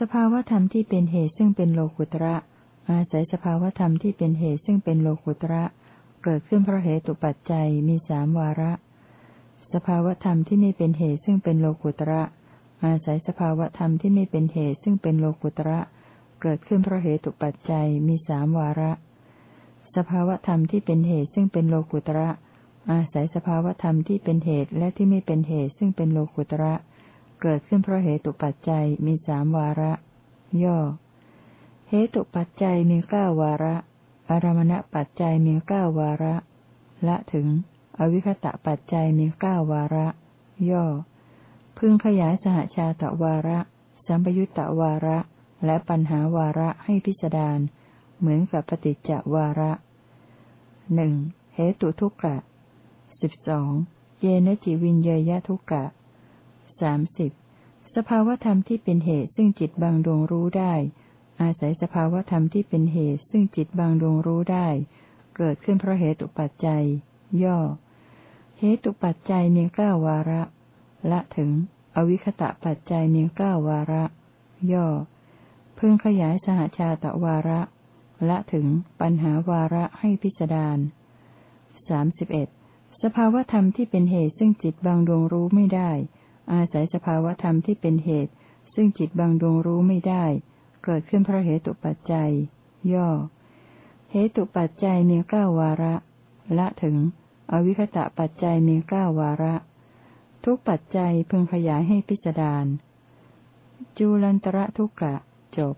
สภาวธรรมที่เป็นเหตุซึ่งเป็นโลกุตระ อาศัยสภาวธรรมที่เป็นเหตุซึ่งเป็นโลกุตระ เกิดขึ้นเพราะเหตุปัจจัยมีสามวาระ สภาวธรรมที่ไม่เป็นเหตุซึ่งเป็นโลกุตระ อาศัยสภาวธรรมที่ไม่เป็นเหตุซึ่งเป็นโลกุตระ เกิดขึ้นเพราะเหตุปัจจัยมีสามวาระ สภาวธรรมที่เป็นเหตุซึ่งเป็นโลกุตระ อาศัยสภาวธรรมที่เป็นเหตุและที่ไม่เป็นเหตุซึ่งเป็นโลกุตระ เกิดขึ้นเพราะเหตุปัจจัยมีสามวาระ ย่อ เหตุปัจจัยมีเก้าวาระ อารมณปัจจัยมีเก้าวาระ ละถึง อวิคตะปัจจัยมีเก้าวาระ ย่อ พึงขยายสหชาตวาระ สัมปยุตตวาระ และปัญหาวาระให้พิจารณาเหมือนกับปฏิจจวาระหนึ่งเหตุทุกกะสิบสองเยนจิวินเยยะทุกกะ สามสิบสภาวธรรมที่เป็นเหตุซึ่งจิตบางดวงรู้ได้ อาศัยสภาวธรรมที่เป็นเหตุซึ่งจิตบางดวงรู้ได้ เกิดขึ้นเพราะเหตุปัจจัย ย่อ เหตุปัจจัยมีเก้าวาระ ละถึง อวิคตะปัจจัยมีเก้าวาระ ย่อ พึงขยายสหชาตวาระ ละถึงปัญหาวาระให้พิจารณาสามสิบเอ็ดสภาวธรรมที่เป็นเหตุซึ่งจิตบางดวงรู้ไม่ได้ อาศัยสภาวธรรมที่เป็นเหตุ ซึ่งจิตบางดวงรู้ไม่ได้ เกิดขึ้นเพราะเหตุปัจจัย ย่อ เหตุปัจจัยมีเก้าวาระ ละถึง อวิคตะปัจจัยมีเก้าวาระ ทุกปัจจัยพึงขยายให้พิจารณาจูลันตระทุกกะจบ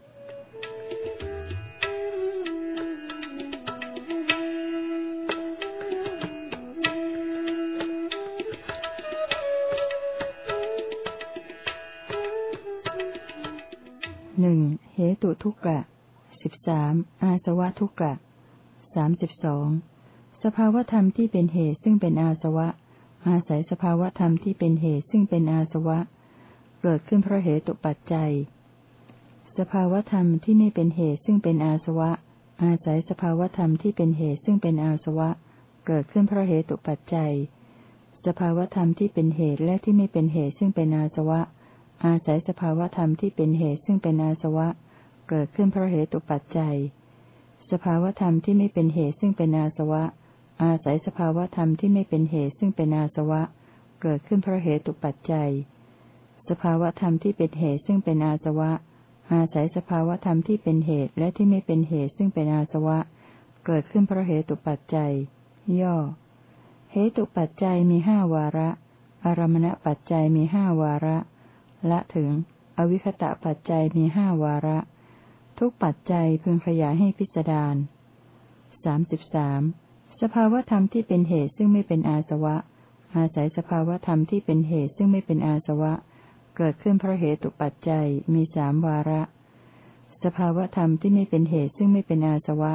หนึ่งเหตุทุกกะสิบสามอาสวะทุกกะสามสิบสองสภาวธรรมที่เป็นเหตุซึ่งเป็นอาสวะ อาศัยสภาวธรรมที่เป็นเหตุซึ่งเป็นอาสวะ เกิดขึ้นเพราะเหตุปัจจัย สภาวธรรมที่ไม่เป็นเหตุซึ่งเป็นอาสวะ อาศัยสภาวธรรมที่เป็นเหตุซึ่งเป็นอาสวะ เกิดขึ้นเพราะเหตุปัจจัย สภาวธรรมที่เป็นเหตุและที่ไม่เป็นเหตุซึ่งเป็นอาสวะ อาศัยสภาวธรรมที่เป็นเหตุซึ่งเป็นอาสวะ เกิดขึ้นเพราะเหตุปัจจัย สภาวธรรมที่ไม่เป็นเหตุซึ่งเป็นอาสวะ อาศัยสภาวธรรมที่ไม่เป็นเหตุซึ่งเป็นอาสวะ เกิดขึ้นเพราะเหตุปัจจัย สภาวธรรมที่เป็นเหตุซึ่งเป็นอาสวะ อาศัยสภาวธรรมที่เป็นเหตุและที่ไม่เป็นเหตุซึ่งเป็นอาสวะ เกิดขึ้นเพราะเหตุปัจจัย ย่อ เหตุปัจจัยมีห้าวาระ อารมณปัจจัยมีห้าวาระ ละถึง อวิคตะปัจจัยมีห้าวาระ ทุกปัจจัยพึงขยายให้พิจารณาสามสิบสามสภาวธรรมที่เป็นเหตุซึ่งไม่เป็นอาสวะ อาศัยสภาวธรรมที่เป็นเหตุซึ่งไม่เป็นอาสวะ เกิดขึ้นเพราะเหตุตุปัจจัยมีสามวาระ สภาวธรรมที่ไม่เป็นเหตุซึ่งไม่เป็นอาสวะ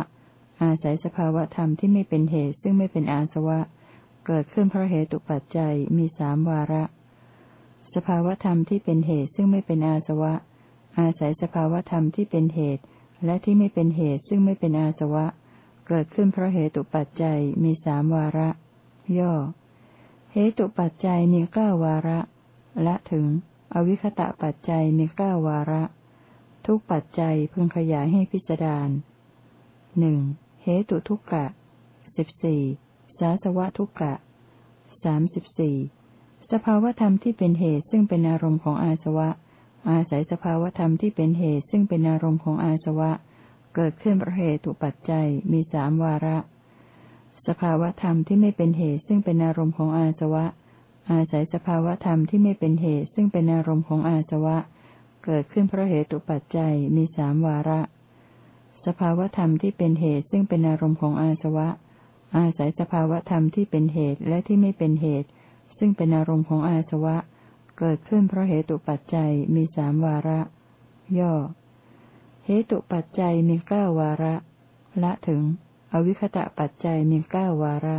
อาศัยสภาวธรรมที่ไม่เป็นเหตุซึ่งไม่เป็นอาสวะ เกิดขึ้นเพราะเหตุปัจจัยมีสามวาระ สภาวธรรมที่เป็นเหตุซึ่งไม่เป็นอาสวะ อาศัยสภาวธรรมที่เป็นเหตุ และที่ไม่เป็นเหตุซึ่งไม่เป็นอาสวะ เกิดขึ้นเพราะเหตุปัจจัยมีสามวาระ ย่อ เหตุปัจจัยมีเก้าวาระ และถึง อวิคตะปัจจัยมีเก้าวาระ ทุกปัจจัยพึงขยายให้พิจารณาหนึ่งเหตุทุกกะสิบสี่สาสวะทุกกะสามสิบสี่ สภาวธรรมที่เป็นเหตุซึ่งเป็นอารมณ์ของอาสวะ อาศัยสภาวธรรมที่เป็นเหตุซึ่งเป็นอารมณ์ของอาสวะ เกิดขึ้นเพราะเหตุปัจจัยมีสามวาระ สภาวธรรมที่ไม่เป็นเหตุซึ่งเป็นอารมณ์ของอาสวะ อาศัยสภาวธรรมที่ไม่เป็นเหตุซึ่งเป็นอารมณ์ของอาสวะ เกิดขึ้นเพราะเหตุปัจจัยมีสามวาระ สภาวธรรมที่เป็นเหตุซึ่งเป็นอารมณ์ของอาสวะ อาศัยสภาวธรรมที่เป็นเหตุและที่ไม่เป็นเหตุ ซึ่งเป็นอารมณ์ของอาสวะ เกิดขึ้นเพราะเหตุปัจจัยมีสามวาระ ย่อ เหตุปัจจัยมีเก้าวาระ ละถึง อวิคตะปัจจัยมีเก้าวาระ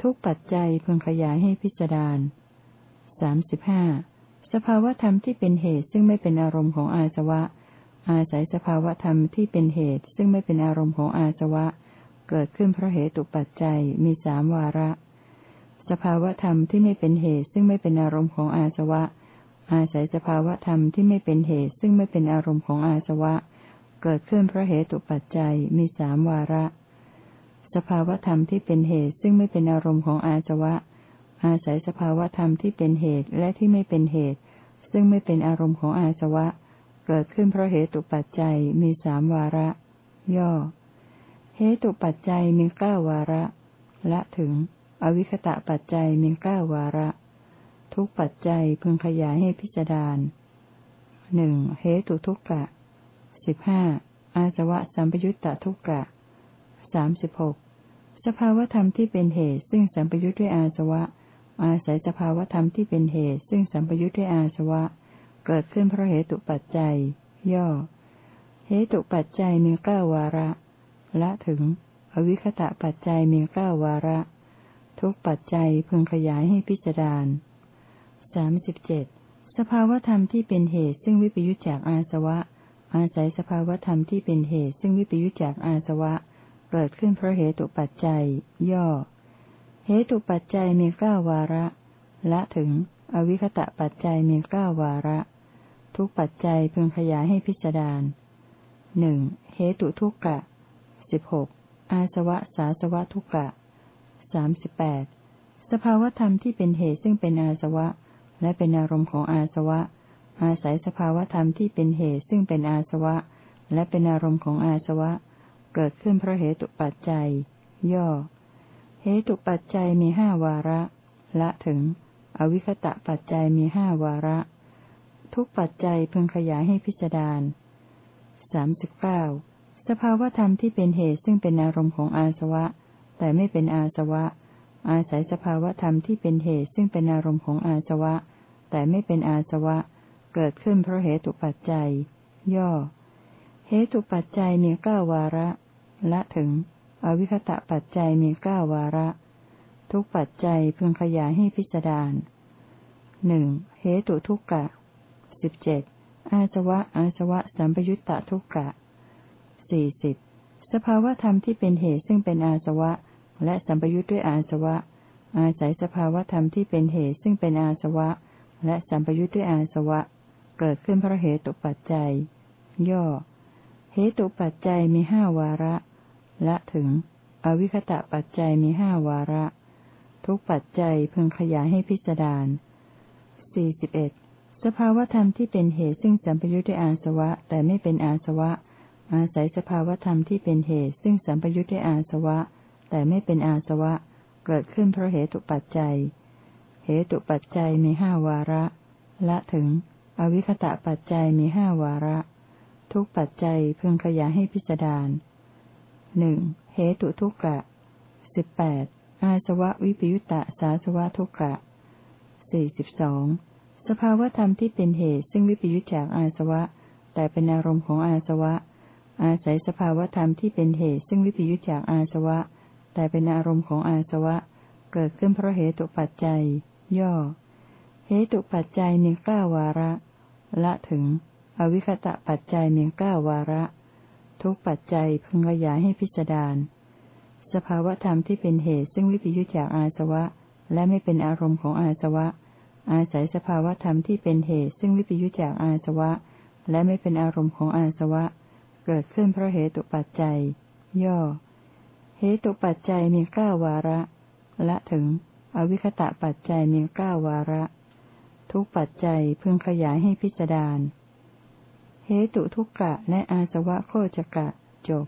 ทุกปัจจัยพึงขยายให้พิจารณาสามสิบห้าสภาวธรรมที่เป็นเหตุซึ่งไม่เป็นอารมณ์ของอาสวะ อาศัยสภาวธรรมที่เป็นเหตุซึ่งไม่เป็นอารมณ์ของอาสวะ เกิดขึ้นเพราะเหตุปัจจัยมีสามวาระ สภาวธรรมที่ไม่เป็นเหตุซึ่งไม่เป็นอารมณ์ของอาสวะ อาศัยสภาวธรรมที่ไม่เป็นเหตุซึ่งไม่เป็นอารมณ์ของอาสวะ เกิดขึ้นเพราะเหตุปัจจัยมีสามวาระ สภาวธรรมที่เป็นเหตุซึ่งไม่เป็นอารมณ์ของอาสวะ อาศัยสภาวธรรมที่เป็นเหตุและที่ไม่เป็นเหตุ ซึ่งไม่เป็นอารมณ์ของอาสวะ เกิดขึ้นเพราะเหตุปัจจัยมีสามวาระ ย่อ เหตุปัจจัยมีเก้าวาระ ละถึง อวิคตะปัจจัยมีเก้าวาระ ทุกปัจจัยพึงขยายให้พิจารณาหนึ่งเหตุทุกกะสิบห้าอาสวะสัมปยุตตทุกกะสามสิบหกสภาวธรรมที่เป็นเหตุ ซึ่งสัมปยุตด้วยอาสวะ อาศัยสภาวธรรมที่เป็นเหตุ ซึ่งสัมปยุตด้วยอาสวะ เกิดขึ้นเพราะเหตุปัจจัย ย่อ เหตุปัจจัยมีเก้าวาระ ละถึง อวิคตะปัจจัยมีเก้าวาระ ทุกปัจจัยพึงขยายให้พิจารณาสามสิบเจ็ดสภาวธรรมที่เป็นเหตุซึ่งวิปยุจจากอาสวะ อาศัยสภาวธรรมที่เป็นเหตุซึ่งวิปยุจจากอาสวะ เกิดขึ้นเพราะเหตุปัจจัย ย่อ เหตุปัจจัยมีเก้าวาระ ละถึง อวิคตะปัจจัยมีเก้าวาระ ทุกปัจจัยพึงขยายให้พิจารณาหนึ่งเหตุทุกกะสิบหกอาสวะสาสวะทุกกะ สามสิบแปดสภาวธรรมที่เป็นเหตุซึ่งเป็นอาสวะ และเป็นอารมณ์ของอาสวะ อาศัยสภาวธรรมที่เป็นเหตุซึ่งเป็นอาสวะ และเป็นอารมณ์ของอาสวะ เกิดขึ้นเพราะเหตุปัจจัย ย่อ เหตุปัจจัยมีห้าวาระ ละถึง อวิคตะปัจจัยมีห้าวาระ ทุกปัจจัยพึงขยายให้พิจารณาสามสิบเก้าสภาวธรรมที่เป็นเหตุซึ่งเป็นอารมณ์ของอาสวะ แต่ไม่เป็นอาสวะ อาศัยสภาวธรรมที่เป็นเหตุซึ่งเป็นอารมณ์ของอาสวะ แต่ไม่เป็นอาสวะ เกิดขึ้นเพราะเหตุปัจจัย ย่อ เหตุปัจจัยมีเก้าวาระ ละถึง อวิคตะปัจจัยมีเก้าวาระ ทุกปัจจัยพึงขยายให้พิจารณาหนึ่งเหตุทุกกะสิบเจ็ดอาสวะ อาสวะ สัมปยุตตทุกกะสี่สิบสภาวธรรมที่เป็นเหตุซึ่งเป็นอาสวะ และสัมปยุตด้วยอาสวะ อาศัยสภาวธรรมที่เป็นเหตุซึ่งเป็นอาสวะ และสัมปยุตด้วยอาสวะ เกิดขึ้นเพราะเหตุตุปัจจัย ย่อ เหตุปัจจัยมีห้าวาระ และถึง อวิคตะปัจจัยมีห้าวาระ ทุกปัจจัยพึงขยายให้พิจารณาสี่สิบเอ็ดสภาวธรรมที่เป็นเหตุซึ่งสัมปยุทธ์ด้วยอาสวะ แต่ไม่เป็นอาสวะ อาศัยสภาวธรรมที่เป็นเหตุซึ่งสัมปยุทธ์ด้วยอาสวะ แต่ไม่เป็นอาสวะ เกิดขึ้นเพราะเหตุปัจจัย เหตุปัจจัยมีห้าวาระ ละถึง อวิคตะปัจจัยมีห้าวาระ ทุกปัจจัยพึงขยายให้พิจารณาหนึ่งเหตุทุกกะสิบแปดอาสวะวิปยุตตะสาสวะทุกกะสี่สิบสองสภาวธรรมที่เป็นเหตุซึ่งวิปยุจจากอาสวะ แต่เป็นอารมณ์ของอาสวะ อาศัยสภาวธรรมที่เป็นเหตุซึ่งวิปยุจจากอาสวะ แต่เป็นอารมณ์ของอาสวะ เกิดขึ้นเพราะเหตุปัจจัย ย่อ เหตุปัจจัยมีเก้าวาระ ละถึง อวิคตะปัจจัยมีเก้าวาระ ทุกปัจจัยพึงขยายให้พิจารณาสภาวธรรมที่เป็นเหตุซึ่งวิปยุจจากอาสวะ และไม่เป็นอารมณ์ของอาสวะ อาศัยสภาวธรรมที่เป็นเหตุซึ่งวิปยุจจากอาสวะ และไม่เป็นอารมณ์ของอาสวะ เกิดขึ้นเพราะเหตุปัจจัย ย่อ เหตุปัจจัยมีเก้าวาระ ละถึง อวิคตะปัจจัยมีเก้าวาระ ทุกปัจจัยพึงขยายให้พิจารณาเหตุทุกกะและอาสวะโคจกะจบ